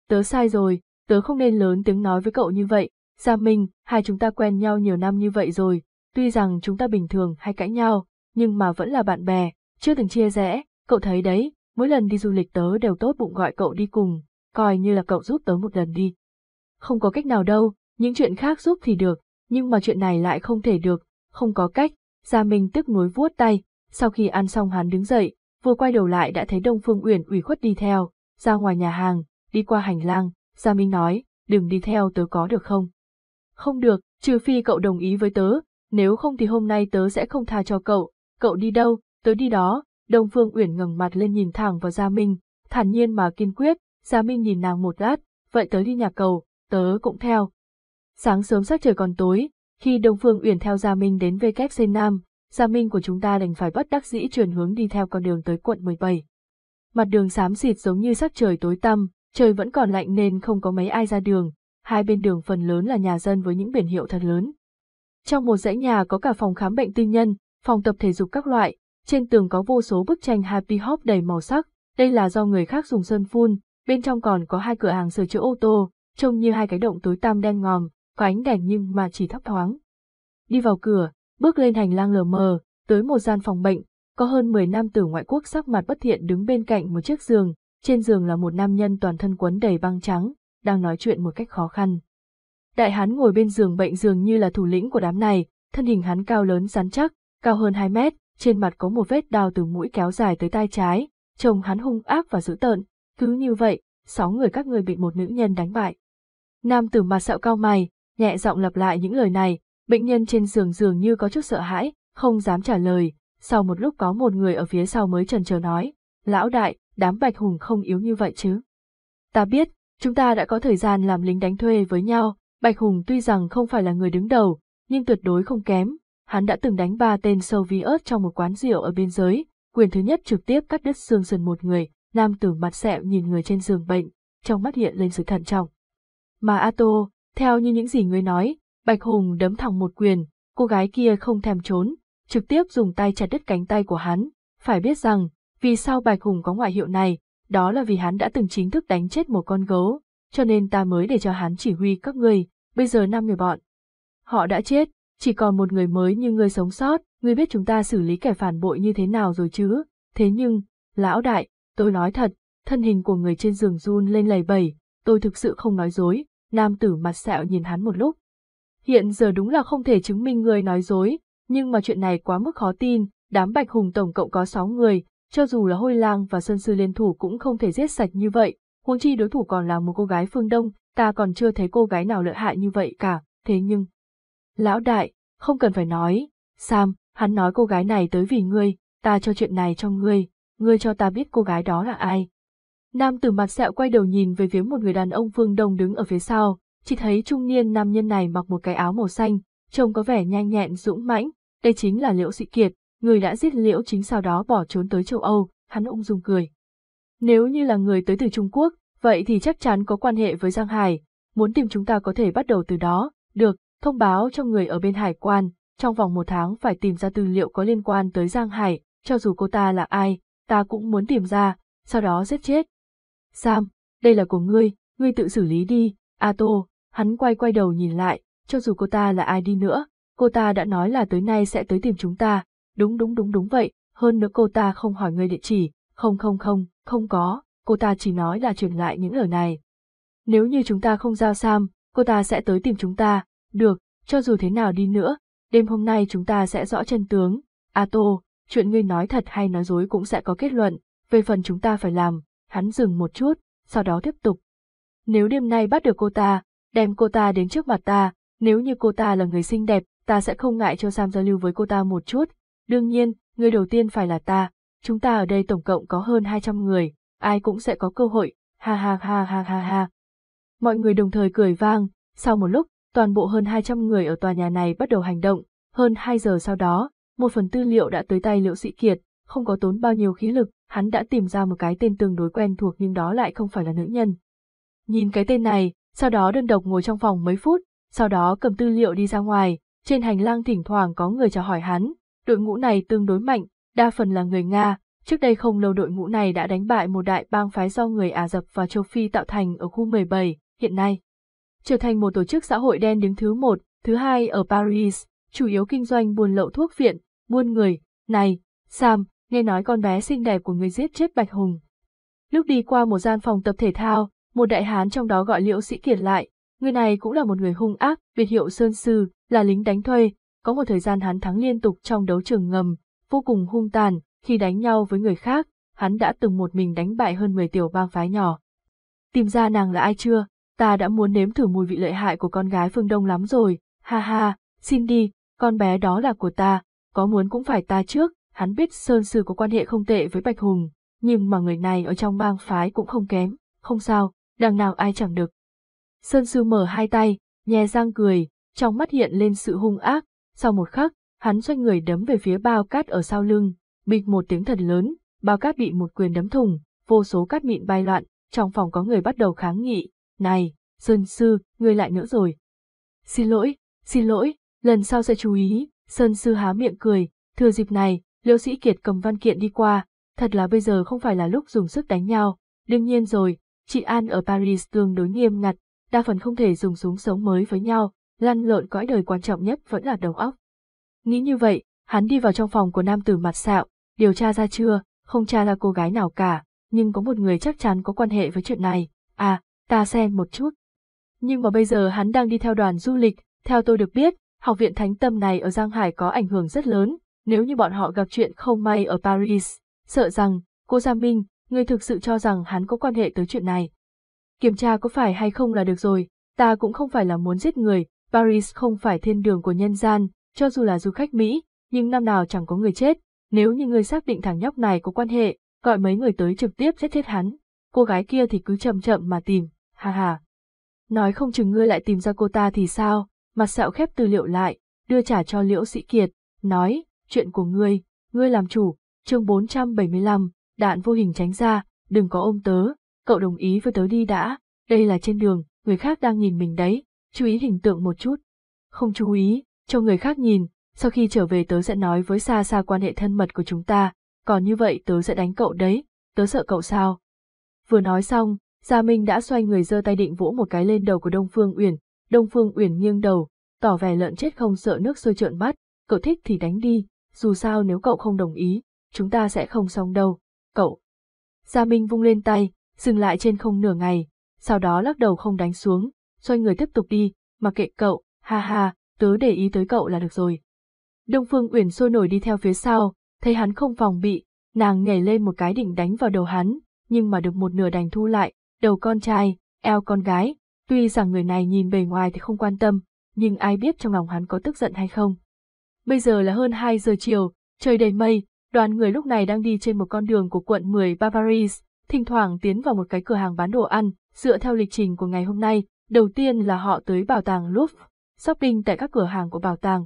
Tớ sai rồi, tớ không nên lớn tiếng nói với cậu như vậy, Gia Minh, hai chúng ta quen nhau nhiều năm như vậy rồi, tuy rằng chúng ta bình thường hay cãi nhau, nhưng mà vẫn là bạn bè, chưa từng chia rẽ, cậu thấy đấy, mỗi lần đi du lịch tớ đều tốt bụng gọi cậu đi cùng, coi như là cậu giúp tớ một lần đi. Không có cách nào đâu, những chuyện khác giúp thì được, nhưng mà chuyện này lại không thể được, không có cách, Gia Minh tức nuối vuốt tay, sau khi ăn xong hắn đứng dậy, vừa quay đầu lại đã thấy Đông Phương Uyển ủy khuất đi theo, ra ngoài nhà hàng, đi qua hành lang, Gia Minh nói, đừng đi theo tớ có được không? Không được, trừ phi cậu đồng ý với tớ, nếu không thì hôm nay tớ sẽ không tha cho cậu, cậu đi đâu, tớ đi đó, Đông Phương Uyển ngẩng mặt lên nhìn thẳng vào Gia Minh, thản nhiên mà kiên quyết, Gia Minh nhìn nàng một lát, vậy tớ đi nhà cầu, tớ cũng theo. Sáng sớm sắc trời còn tối, khi Đông Phương Uyển theo Gia Minh đến VKC Nam, Gia Minh của chúng ta đành phải bất đắc dĩ chuyển hướng đi theo con đường tới quận 17. Mặt đường xám xịt giống như sắc trời tối tăm, trời vẫn còn lạnh nên không có mấy ai ra đường, hai bên đường phần lớn là nhà dân với những biển hiệu thật lớn. Trong một dãy nhà có cả phòng khám bệnh tư nhân, phòng tập thể dục các loại, trên tường có vô số bức tranh happy hop đầy màu sắc, đây là do người khác dùng sơn phun, bên trong còn có hai cửa hàng sửa chữa ô tô, trông như hai cái động tối tăm đen ngòm, có ánh đèn nhưng mà chỉ thấp thoáng. Đi vào cửa, bước lên hành lang lờ mờ, tới một gian phòng bệnh, có hơn 10 nam tử ngoại quốc sắc mặt bất thiện đứng bên cạnh một chiếc giường, trên giường là một nam nhân toàn thân quấn đầy băng trắng, đang nói chuyện một cách khó khăn. Đại hán ngồi bên giường bệnh dường như là thủ lĩnh của đám này, thân hình hắn cao lớn rắn chắc, cao hơn 2 mét, trên mặt có một vết đao từ mũi kéo dài tới tai trái, trông hắn hung ác và dữ tợn, cứ như vậy, sáu người các người bị một nữ nhân đánh bại. Nam tử mặt sẹo cao mày, nhẹ giọng lặp lại những lời này, bệnh nhân trên giường dường như có chút sợ hãi, không dám trả lời, sau một lúc có một người ở phía sau mới trần chờ nói, lão đại, đám bạch hùng không yếu như vậy chứ. Ta biết, chúng ta đã có thời gian làm lính đánh thuê với nhau, bạch hùng tuy rằng không phải là người đứng đầu, nhưng tuyệt đối không kém, hắn đã từng đánh ba tên Soviet trong một quán rượu ở biên giới, quyền thứ nhất trực tiếp cắt đứt xương sườn một người, nam tử mặt sẹo nhìn người trên giường bệnh, trong mắt hiện lên sự thận trọng. Mà Ato, theo như những gì người nói, Bạch Hùng đấm thẳng một quyền, cô gái kia không thèm trốn, trực tiếp dùng tay chặt đứt cánh tay của hắn. Phải biết rằng, vì sao Bạch Hùng có ngoại hiệu này, đó là vì hắn đã từng chính thức đánh chết một con gấu, cho nên ta mới để cho hắn chỉ huy các người, bây giờ năm người bọn. Họ đã chết, chỉ còn một người mới như ngươi sống sót, ngươi biết chúng ta xử lý kẻ phản bội như thế nào rồi chứ, thế nhưng, lão đại, tôi nói thật, thân hình của người trên giường run lên lầy bẩy, tôi thực sự không nói dối, nam tử mặt sẹo nhìn hắn một lúc. Hiện giờ đúng là không thể chứng minh người nói dối, nhưng mà chuyện này quá mức khó tin, đám bạch hùng tổng cộng có 6 người, cho dù là hôi lang và sơn sư liên thủ cũng không thể giết sạch như vậy, huống chi đối thủ còn là một cô gái phương Đông, ta còn chưa thấy cô gái nào lợi hại như vậy cả, thế nhưng... Lão đại, không cần phải nói, Sam, hắn nói cô gái này tới vì ngươi, ta cho chuyện này cho ngươi, ngươi cho ta biết cô gái đó là ai. Nam tử mặt sẹo quay đầu nhìn về phía một người đàn ông phương đông đứng ở phía sau, chỉ thấy trung niên nam nhân này mặc một cái áo màu xanh, trông có vẻ nhanh nhẹn dũng mãnh, đây chính là Liễu Sĩ Kiệt, người đã giết Liễu chính sau đó bỏ trốn tới châu Âu, hắn ung dung cười. Nếu như là người tới từ Trung Quốc, vậy thì chắc chắn có quan hệ với Giang Hải, muốn tìm chúng ta có thể bắt đầu từ đó, được, thông báo cho người ở bên hải quan, trong vòng một tháng phải tìm ra tư liệu có liên quan tới Giang Hải, cho dù cô ta là ai, ta cũng muốn tìm ra, sau đó giết chết. Sam, đây là của ngươi, ngươi tự xử lý đi, Ato, hắn quay quay đầu nhìn lại, cho dù cô ta là ai đi nữa, cô ta đã nói là tới nay sẽ tới tìm chúng ta, đúng đúng đúng đúng vậy, hơn nữa cô ta không hỏi ngươi địa chỉ, không không không, không có, cô ta chỉ nói là truyền lại những lời này. Nếu như chúng ta không giao Sam, cô ta sẽ tới tìm chúng ta, được, cho dù thế nào đi nữa, đêm hôm nay chúng ta sẽ rõ chân tướng. A Tô, chuyện ngươi nói thật hay nói dối cũng sẽ có kết luận, về phần chúng ta phải làm, hắn dừng một chút, sau đó tiếp tục. Nếu đêm nay bắt được cô ta, đem cô ta đến trước mặt ta, nếu như cô ta là người xinh đẹp, ta sẽ không ngại cho Sam giao lưu với cô ta một chút. Đương nhiên, người đầu tiên phải là ta, chúng ta ở đây tổng cộng có hơn 200 người, ai cũng sẽ có cơ hội, ha ha ha ha ha ha. Mọi người đồng thời cười vang, sau một lúc, toàn bộ hơn 200 người ở tòa nhà này bắt đầu hành động, hơn 2 giờ sau đó, một phần tư liệu đã tới tay Liễu Sĩ Kiệt, không có tốn bao nhiêu khí lực, hắn đã tìm ra một cái tên tương đối quen thuộc nhưng đó lại không phải là nữ nhân. Nhìn cái tên này, sau đó đơn độc ngồi trong phòng mấy phút, sau đó cầm tư liệu đi ra ngoài, trên hành lang thỉnh thoảng có người chào hỏi hắn, đội ngũ này tương đối mạnh, đa phần là người Nga, trước đây không lâu đội ngũ này đã đánh bại một đại bang phái do người Ả Rập và châu Phi tạo thành ở khu 17, hiện nay trở thành một tổ chức xã hội đen đứng thứ một, thứ hai ở Paris, chủ yếu kinh doanh buôn lậu thuốc viện, buôn người. Này, Sam, nghe nói con bé xinh đẹp của người giết chết Bạch Hùng. Lúc đi qua một gian phòng tập thể thao, một đại hán trong đó gọi Liễu Sĩ Kiệt lại, người này cũng là một người hung ác, biệt hiệu Sơn Sư, là lính đánh thuê, có một thời gian hắn thắng liên tục trong đấu trường ngầm, vô cùng hung tàn, khi đánh nhau với người khác, hắn đã từng một mình đánh bại hơn 10 tiểu bang phái nhỏ. Tìm ra nàng là ai chưa? Ta đã muốn nếm thử mùi vị lợi hại của con gái phương Đông lắm rồi, ha ha, xin đi, con bé đó là của ta, có muốn cũng phải ta trước, hắn biết Sơn Sư có quan hệ không tệ với Bạch Hùng, nhưng mà người này ở trong bang phái cũng không kém, không sao, đằng nào ai chẳng được. Sơn Sư mở hai tay, nhè răng cười, trong mắt hiện lên sự hung ác, sau một khắc, hắn xoay người đấm về phía bao cát ở sau lưng, bịch một tiếng thật lớn, bao cát bị một quyền đấm thùng, vô số cát mịn bay loạn, trong phòng có người bắt đầu kháng nghị, này, Sơn Sư, ngươi lại nữa rồi. Xin lỗi, xin lỗi, lần sau sẽ chú ý, Sơn Sư há miệng cười, thừa dịp này, Liễu Sĩ Kiệt cầm văn kiện đi qua, thật là bây giờ không phải là lúc dùng sức đánh nhau, đương nhiên rồi, chị an ở Paris tương đối nghiêm ngặt, đa phần không thể dùng súng sống mới với nhau, lăn lộn cõi đời quan trọng nhất vẫn là đầu óc. Nghĩ như vậy, hắn đi vào trong phòng của nam tử mặt sẹo, điều tra ra chưa, không tra ra cô gái nào cả, nhưng có một người chắc chắn có quan hệ với chuyện này, à, ta xem một chút. Nhưng mà bây giờ hắn đang đi theo đoàn du lịch, theo tôi được biết, học viện thánh tâm này ở Giang Hải có ảnh hưởng rất lớn, nếu như bọn họ gặp chuyện không may ở Paris, sợ rằng, cô Gia Minh, người thực sự cho rằng hắn có quan hệ tới chuyện này. Kiểm tra có phải hay không là được rồi, ta cũng không phải là muốn giết người, Paris không phải thiên đường của nhân gian, cho dù là du khách Mỹ, nhưng năm nào chẳng có người chết, nếu như người xác định thằng nhóc này có quan hệ, gọi mấy người tới trực tiếp giết chết hắn, cô gái kia thì cứ chậm chậm mà tìm, ha ha. Nói không chừng ngươi lại tìm ra cô ta thì sao, mặt sẹo khép tư liệu lại, đưa trả cho Liễu Sĩ Kiệt, nói, chuyện của ngươi, ngươi làm chủ, chương 475, đạn vô hình tránh ra, đừng có ôm tớ, cậu đồng ý với tớ đi đã, đây là trên đường, người khác đang nhìn mình đấy, chú ý hình tượng một chút. Không chú ý, cho người khác nhìn, sau khi trở về tớ sẽ nói với xa xa quan hệ thân mật của chúng ta, còn như vậy tớ sẽ đánh cậu đấy, tớ sợ cậu sao. Vừa nói xong, Gia Minh đã xoay người giơ tay định vỗ một cái lên đầu của Đông Phương Uyển, Đông Phương Uyển nghiêng đầu, tỏ vẻ lợn chết không sợ nước sôi trợn mắt, cậu thích thì đánh đi, dù sao nếu cậu không đồng ý, chúng ta sẽ không xong đâu, cậu. Gia Minh vung lên tay, dừng lại trên không nửa ngày, sau đó lắc đầu không đánh xuống, xoay người tiếp tục đi, mà kệ cậu, ha ha, tớ để ý tới cậu là được rồi. Đông Phương Uyển sôi nổi đi theo phía sau, thấy hắn không phòng bị, nàng nhảy lên một cái định đánh vào đầu hắn, nhưng mà được một nửa đành thu lại, đầu con trai, eo con gái, tuy rằng người này nhìn bề ngoài thì không quan tâm, nhưng ai biết trong lòng hắn có tức giận hay không. Bây giờ là hơn 2 giờ chiều, trời đầy mây, Đoàn người lúc này đang đi trên một con đường của quận 10 Bavaris, thỉnh thoảng tiến vào một cái cửa hàng bán đồ ăn, dựa theo lịch trình của ngày hôm nay, đầu tiên là họ tới bảo tàng Louvre, shopping tại các cửa hàng của bảo tàng.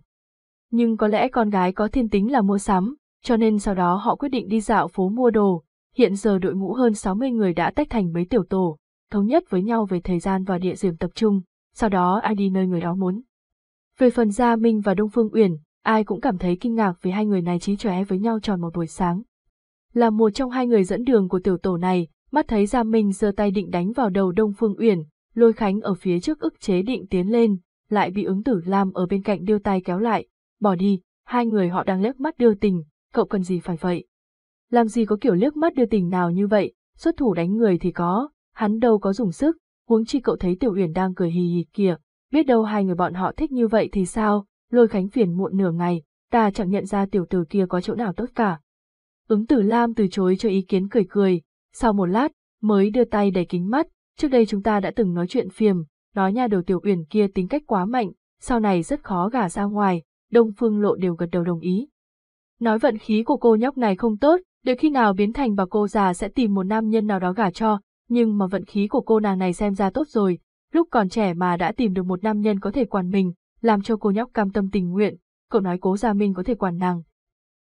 Nhưng có lẽ con gái có thiên tính là mua sắm, cho nên sau đó họ quyết định đi dạo phố mua đồ. Hiện giờ đội ngũ hơn 60 người đã tách thành mấy tiểu tổ, thống nhất với nhau về thời gian và địa điểm tập trung, sau đó ai đi nơi người đó muốn. Về phần Gia Minh và Đông Phương Uyển, ai cũng cảm thấy kinh ngạc vì hai người này trí chóe với nhau tròn một buổi sáng. Là một trong hai người dẫn đường của tiểu tổ này, mắt thấy Gia Minh giơ tay định đánh vào đầu Đông Phương Uyển, lôi Khánh ở phía trước ức chế định tiến lên, lại bị ứng tử Lam ở bên cạnh đưa tay kéo lại, bỏ đi, hai người họ đang liếc mắt đưa tình, cậu cần gì phải vậy? Làm gì có kiểu liếc mắt đưa tình nào như vậy, xuất thủ đánh người thì có, hắn đâu có dùng sức, huống chi cậu thấy Tiểu Uyển đang cười hì hì kìa, biết đâu hai người bọn họ thích như vậy thì sao, lôi khánh phiền muộn nửa ngày, ta chẳng nhận ra tiểu tử kia có chỗ nào tốt cả. Ứng tử Lam từ chối cho ý kiến cười cười, sau một lát, mới đưa tay đầy kính mắt, trước đây chúng ta đã từng nói chuyện phiềm, nói nha đầu tiểu uyển kia tính cách quá mạnh, sau này rất khó gả ra ngoài, đông phương lộ đều gật đầu đồng ý. Nói vận khí của cô nhóc này không tốt, đợi khi nào biến thành bà cô già sẽ tìm một nam nhân nào đó gả cho, nhưng mà vận khí của cô nàng này xem ra tốt rồi, lúc còn trẻ mà đã tìm được một nam nhân có thể quản mình, làm cho cô nhóc cam tâm tình nguyện, cậu nói cố Gia Minh có thể quản nàng.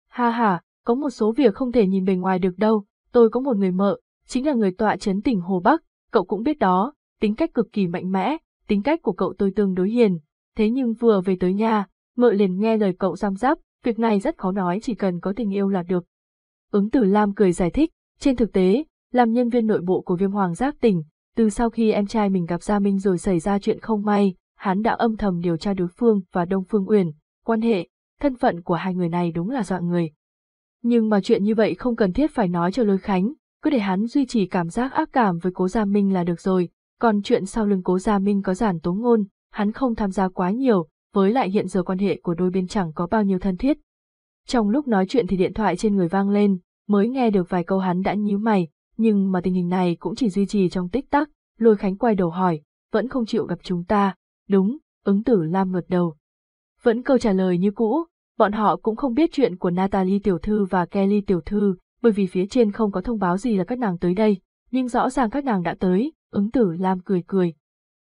Ha ha, có một số việc không thể nhìn bề ngoài được đâu, tôi có một người mợ, chính là người tọa chấn tỉnh Hồ Bắc, cậu cũng biết đó, tính cách cực kỳ mạnh mẽ, tính cách của cậu tôi tương đối hiền, thế nhưng vừa về tới nhà, mợ liền nghe lời cậu giam giáp, việc này rất khó nói chỉ cần có tình yêu là được. Ứng tử Lam cười giải thích, trên thực tế, làm nhân viên nội bộ của viêm hoàng giác tỉnh, từ sau khi em trai mình gặp Gia Minh rồi xảy ra chuyện không may, hắn đã âm thầm điều tra đối phương và Đông Phương Uyển, quan hệ, thân phận của hai người này đúng là dọa người. Nhưng mà chuyện như vậy không cần thiết phải nói cho Lôi Khánh, cứ để hắn duy trì cảm giác ác cảm với Cố Gia Minh là được rồi, còn chuyện sau lưng Cố Gia Minh có giản tố ngôn, hắn không tham gia quá nhiều, với lại hiện giờ quan hệ của đôi bên chẳng có bao nhiêu thân thiết. Trong lúc nói chuyện thì điện thoại trên người vang lên, mới nghe được vài câu hắn đã nhíu mày, nhưng mà tình hình này cũng chỉ duy trì trong tích tắc, Lôi Khánh quay đầu hỏi, vẫn không chịu gặp chúng ta, đúng, ứng tử Lam ngợt đầu. Vẫn câu trả lời như cũ, bọn họ cũng không biết chuyện của Natalie tiểu thư và Kelly tiểu thư, bởi vì phía trên không có thông báo gì là các nàng tới đây, nhưng rõ ràng các nàng đã tới, ứng tử Lam cười cười.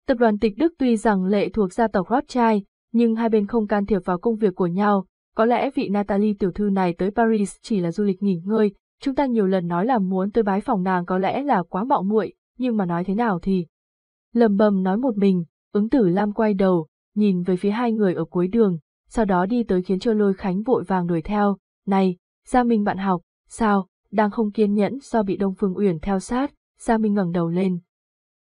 Tập đoàn tịch Đức tuy rằng lệ thuộc gia tộc Rothschild, nhưng hai bên không can thiệp vào công việc của nhau, có lẽ vị Natalie tiểu thư này tới Paris chỉ là du lịch nghỉ ngơi, chúng ta nhiều lần nói là muốn tới bái phòng nàng có lẽ là quá mạo muội, nhưng mà nói thế nào thì... Lầm bầm nói một mình, ứng tử Lam quay đầu, nhìn về phía hai người ở cuối đường, sau đó đi tới khiến cho lôi khánh vội vàng đuổi theo, này, Gia Minh bạn học, sao, đang không kiên nhẫn do bị Đông Phương Uyển theo sát, Gia Minh ngẩng đầu lên.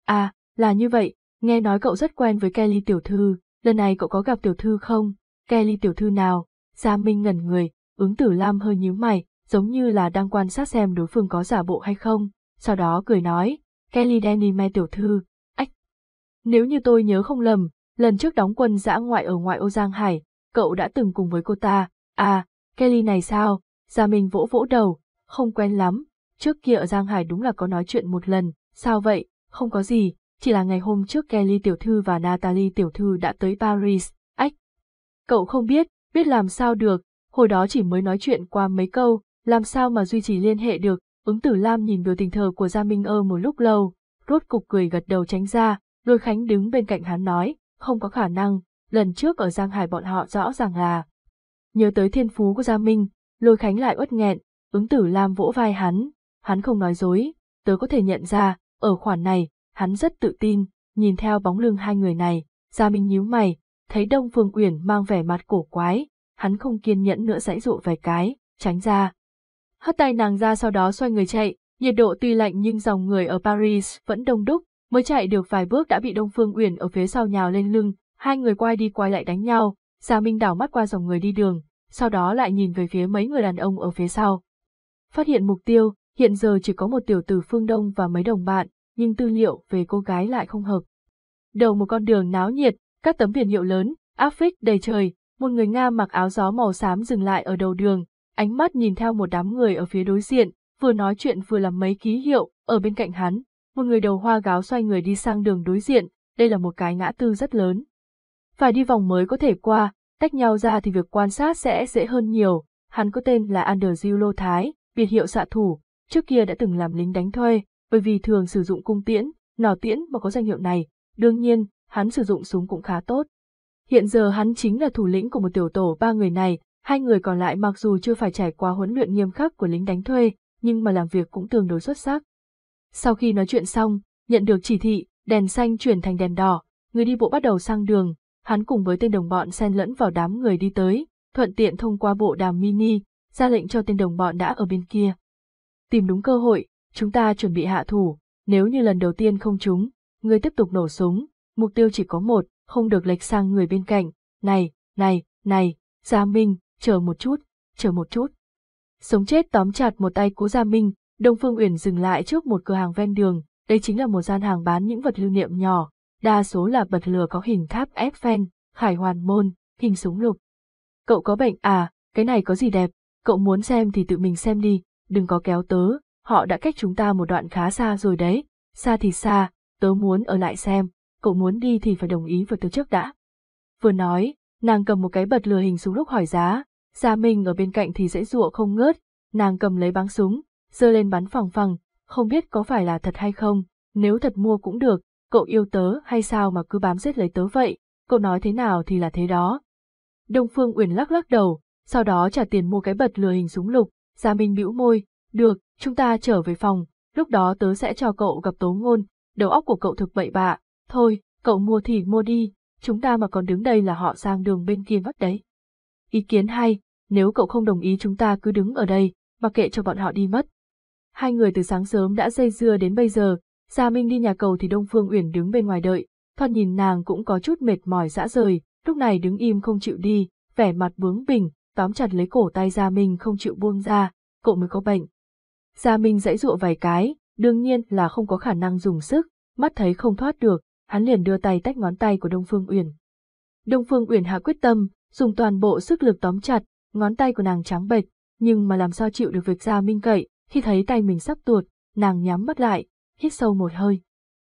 À, là như vậy, nghe nói cậu rất quen với Kelly tiểu thư, lần này cậu có gặp tiểu thư không? Kelly tiểu thư nào? Gia Minh ngẩn người, ứng tử Lam hơi nhíu mày, giống như là đang quan sát xem đối phương có giả bộ hay không, sau đó cười nói, Kelly Danny Mai tiểu thư, ách. Nếu như tôi nhớ không lầm, lần trước đóng quân dã ngoại ở ngoại ô Giang Hải, cậu đã từng cùng với cô ta, à, Kelly này sao, Gia Minh vỗ vỗ đầu, không quen lắm, trước kia ở Giang Hải đúng là có nói chuyện một lần, sao vậy, không có gì, chỉ là ngày hôm trước Kelly tiểu thư và Natalie tiểu thư đã tới Paris, ách. Cậu không biết, biết làm sao được, hồi đó chỉ mới nói chuyện qua mấy câu, làm sao mà duy trì liên hệ được, ứng tử Lam nhìn biểu tình thờ của Gia Minh ơ một lúc lâu, rốt cục cười gật đầu tránh ra, đôi Khánh đứng bên cạnh hắn nói, không có khả năng, lần trước ở Giang Hải bọn họ rõ ràng là. Nhớ tới thiên phú của Gia Minh, lôi Khánh lại uất nghẹn, ứng tử Lam vỗ vai hắn, hắn không nói dối, tớ có thể nhận ra, ở khoản này, hắn rất tự tin, nhìn theo bóng lưng hai người này, Gia Minh nhíu mày, thấy Đông Phương Uyển mang vẻ mặt cổ quái, hắn không kiên nhẫn nữa dãy dụ vài cái, tránh ra, hất tay nàng ra sau đó xoay người chạy, nhiệt độ tuy lạnh nhưng dòng người ở Paris vẫn đông đúc, mới chạy được vài bước đã bị Đông Phương Uyển ở phía sau nhào lên lưng, hai người quay đi quay lại đánh nhau, Gia Minh đảo mắt qua dòng người đi đường, sau đó lại nhìn về phía mấy người đàn ông ở phía sau. Phát hiện mục tiêu, hiện giờ chỉ có một tiểu tử phương Đông và mấy đồng bạn, nhưng tư liệu về cô gái lại không hợp. Đầu một con đường náo nhiệt, các tấm biển hiệu lớn, áp phích đầy trời, một người Nga mặc áo gió màu xám dừng lại ở đầu đường, ánh mắt nhìn theo một đám người ở phía đối diện, vừa nói chuyện vừa làm mấy ký hiệu, ở bên cạnh hắn, một người đầu hoa gáo xoay người đi sang đường đối diện, đây là một cái ngã tư rất lớn. Phải đi vòng mới có thể qua, tách nhau ra thì việc quan sát sẽ dễ hơn nhiều, hắn có tên là Andrew Lô Thái, biệt hiệu xạ thủ, trước kia đã từng làm lính đánh thuê, bởi vì thường sử dụng cung tiễn, nỏ tiễn mà có danh hiệu này, đương nhiên, hắn sử dụng súng cũng khá tốt. Hiện giờ hắn chính là thủ lĩnh của một tiểu tổ ba người này, hai người còn lại mặc dù chưa phải trải qua huấn luyện nghiêm khắc của lính đánh thuê, nhưng mà làm việc cũng tương đối xuất sắc. Sau khi nói chuyện xong, nhận được chỉ thị, đèn xanh chuyển thành đèn đỏ, người đi bộ bắt đầu sang đường, hắn cùng với tên đồng bọn xen lẫn vào đám người đi tới, thuận tiện thông qua bộ đàm mini, ra lệnh cho tên đồng bọn đã ở bên kia. Tìm đúng cơ hội, chúng ta chuẩn bị hạ thủ, nếu như lần đầu tiên không trúng, người tiếp tục nổ súng, mục tiêu chỉ có một, không được lệch sang người bên cạnh, này, này, này, Gia Minh, chờ một chút, chờ một chút. Sống chết tóm chặt một tay cố Gia Minh, Đông Phương Uyển dừng lại trước một cửa hàng ven đường, đây chính là một gian hàng bán những vật lưu niệm nhỏ, đa số là bật lửa có hình tháp Eiffel, khải hoàn môn, hình súng lục. Cậu có bệnh à, cái này có gì đẹp, cậu muốn xem thì tự mình xem đi, đừng có kéo tớ, họ đã cách chúng ta một đoạn khá xa rồi đấy, xa thì xa, tớ muốn ở lại xem, cậu muốn đi thì phải đồng ý với từ trước đã. Vừa nói, nàng cầm một cái bật lửa hình súng lúc hỏi giá, Gia Minh ở bên cạnh thì dễ dụa không ngớt, nàng cầm lấy bắn súng, giơ lên bắn phẳng phẳng, không biết có phải là thật hay không, nếu thật mua cũng được, cậu yêu tớ hay sao mà cứ bám giết lấy tớ vậy, cậu nói thế nào thì là thế đó. Đông Phương Uyển lắc lắc đầu, sau đó trả tiền mua cái bật lửa hình súng lục, Gia Minh bĩu môi, được, chúng ta trở về phòng, lúc đó tớ sẽ cho cậu gặp tố ngôn, đầu óc của cậu thực bậy bạ, thôi, cậu mua thì mua đi, chúng ta mà còn đứng đây là họ sang đường bên kia mất đấy. Ý kiến hay, nếu cậu không đồng ý chúng ta cứ đứng ở đây, mặc kệ cho bọn họ đi mất. Hai người từ sáng sớm đã dây dưa đến bây giờ, Gia Minh đi nhà cầu thì Đông Phương Uyển đứng bên ngoài đợi, thoạt nhìn nàng cũng có chút mệt mỏi dã rời, lúc này đứng im không chịu đi, vẻ mặt bướng bỉnh, tóm chặt lấy cổ tay Gia Minh không chịu buông ra, cậu mới có bệnh. Gia Minh dãy dụa vài cái, đương nhiên là không có khả năng dùng sức, mắt thấy không thoát được, hắn liền đưa tay tách ngón tay của Đông Phương Uyển. Đông Phương Uyển hạ quyết tâm, dùng toàn bộ sức lực tóm chặt, ngón tay của nàng trắng bệch, nhưng mà làm sao chịu được việc Gia Minh cậy, khi thấy tay mình sắp tuột, nàng nhắm mắt lại, hít sâu một hơi.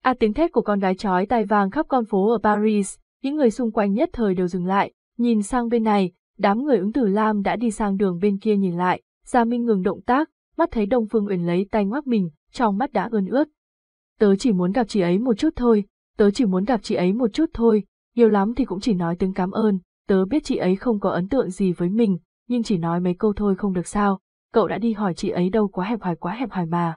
À tiếng thét của con gái chói tai vàng khắp con phố ở Paris, những người xung quanh nhất thời đều dừng lại, nhìn sang bên này, đám người ứng tử Lam đã đi sang đường bên kia nhìn lại, Gia Minh ngừng động tác, mắt thấy Đông Phương Uyển lấy tay ngoắc mình, trong mắt đã ươn ướt. Tớ chỉ muốn gặp chị ấy một chút thôi, tớ chỉ muốn gặp chị ấy một chút thôi, nhiều lắm thì cũng chỉ nói tiếng cảm ơn, tớ biết chị ấy không có ấn tượng gì với mình, nhưng chỉ nói mấy câu thôi không được sao, cậu đã đi hỏi chị ấy đâu quá hẹp hòi quá hẹp hòi mà.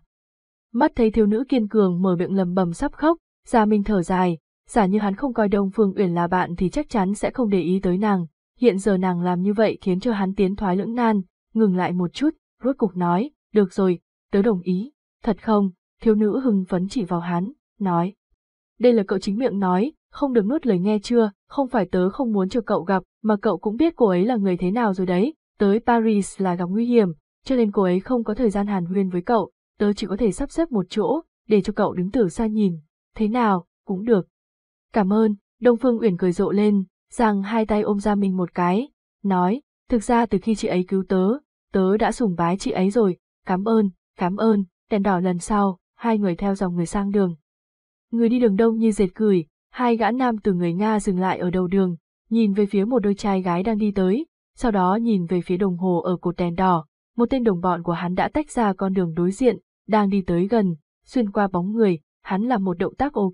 Mắt thấy thiếu nữ kiên cường mở miệng lầm bầm sắp khóc, Gia Minh thở dài, giả như hắn không coi Đông Phương Uyển là bạn thì chắc chắn sẽ không để ý tới nàng, hiện giờ nàng làm như vậy khiến cho hắn tiến thoái lưỡng nan, ngừng lại một chút, rốt cục nói, được rồi, tớ đồng ý, thật không, thiếu nữ hưng phấn chỉ vào hắn, nói. Đây là cậu chính miệng nói, không được nuốt lời nghe chưa, không phải tớ không muốn cho cậu gặp, mà cậu cũng biết cô ấy là người thế nào rồi đấy, tới Paris là gặp nguy hiểm, cho nên cô ấy không có thời gian hàn huyên với cậu, tớ chỉ có thể sắp xếp một chỗ, để cho cậu đứng từ xa nhìn, thế nào, cũng được. Cảm ơn, Đông Phương Uyển cười rộ lên, rằng hai tay ôm ra mình một cái, nói, thực ra từ khi chị ấy cứu tớ, tớ đã sùng bái chị ấy rồi, cảm ơn, cảm ơn, đèn đỏ lần sau, hai người theo dòng người sang đường. Người đi đường đông như dệt cười, hai gã nam từ người Nga dừng lại ở đầu đường, nhìn về phía một đôi trai gái đang đi tới, sau đó nhìn về phía đồng hồ ở cột đèn đỏ, một tên đồng bọn của hắn đã tách ra con đường đối diện, đang đi tới gần, xuyên qua bóng người, hắn làm một động tác ok.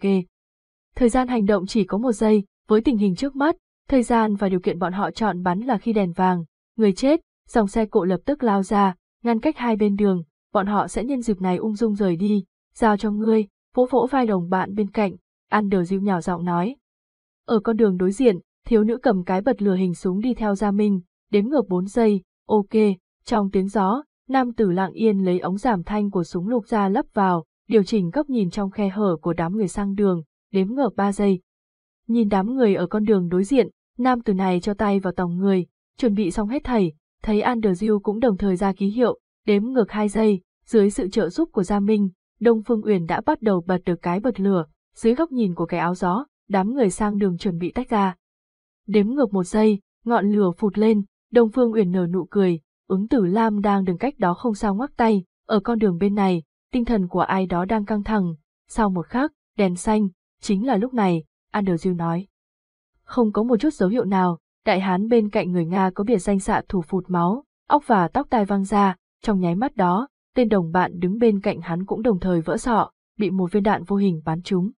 Thời gian hành động chỉ có một giây, với tình hình trước mắt, thời gian và điều kiện bọn họ chọn bắn là khi đèn vàng, người chết, dòng xe cộ lập tức lao ra, ngăn cách hai bên đường, bọn họ sẽ nhân dịp này ung dung rời đi, giao cho ngươi, vỗ vỗ vai đồng bạn bên cạnh, Anderziu nhào giọng nói. Ở con đường đối diện, thiếu nữ cầm cái bật lửa hình súng đi theo Gia Minh, đếm ngược 4 giây, ok, trong tiếng gió, nam tử lặng yên lấy ống giảm thanh của súng lục ra lấp vào, điều chỉnh góc nhìn trong khe hở của đám người sang đường, đếm ngược 3 giây. Nhìn đám người ở con đường đối diện, nam tử này cho tay vào tòng người, chuẩn bị xong hết thảy, thấy Anderziu cũng đồng thời ra ký hiệu, đếm ngược 2 giây, dưới sự trợ giúp của Gia Minh, Đông Phương Uyển đã bắt đầu bật được cái bật lửa, dưới góc nhìn của cái áo gió, đám người sang đường chuẩn bị tách ra. Đếm ngược một giây, ngọn lửa phụt lên, Đông Phương Uyển nở nụ cười, ứng tử Lam đang đứng cách đó không sao ngoắc tay, ở con đường bên này, tinh thần của ai đó đang căng thẳng, sau một khắc, đèn xanh, chính là lúc này, Andrew nói. Không có một chút dấu hiệu nào, đại hán bên cạnh người Nga có biệt danh xạ thủ phụt máu, óc và tóc tai văng ra, trong nháy mắt đó, tên đồng bạn đứng bên cạnh hắn cũng đồng thời vỡ sọ, bị một viên đạn vô hình bắn trúng.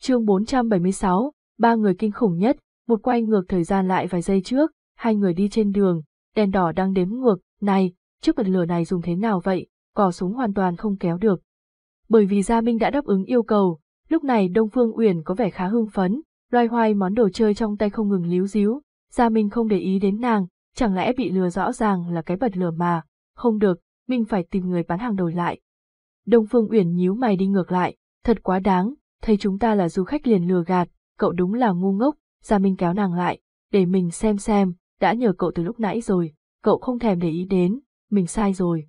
Chương 476, ba người kinh khủng nhất, một quay ngược thời gian lại vài giây trước, hai người đi trên đường, đèn đỏ đang đếm ngược, này, chiếc bật lửa này dùng thế nào vậy, cò súng hoàn toàn không kéo được. Bởi vì Gia Minh đã đáp ứng yêu cầu, lúc này Đông Phương Uyển có vẻ khá hưng phấn, loay hoay món đồ chơi trong tay không ngừng líu díu, Gia Minh không để ý đến nàng, chẳng lẽ bị lừa rõ ràng là cái bật lửa mà, không được, mình phải tìm người bán hàng đổi lại. Đông Phương Uyển nhíu mày đi ngược lại, thật quá đáng, thấy chúng ta là du khách liền lừa gạt, cậu đúng là ngu ngốc, Gia Minh kéo nàng lại, để mình xem xem, đã nhờ cậu từ lúc nãy rồi, cậu không thèm để ý đến, mình sai rồi.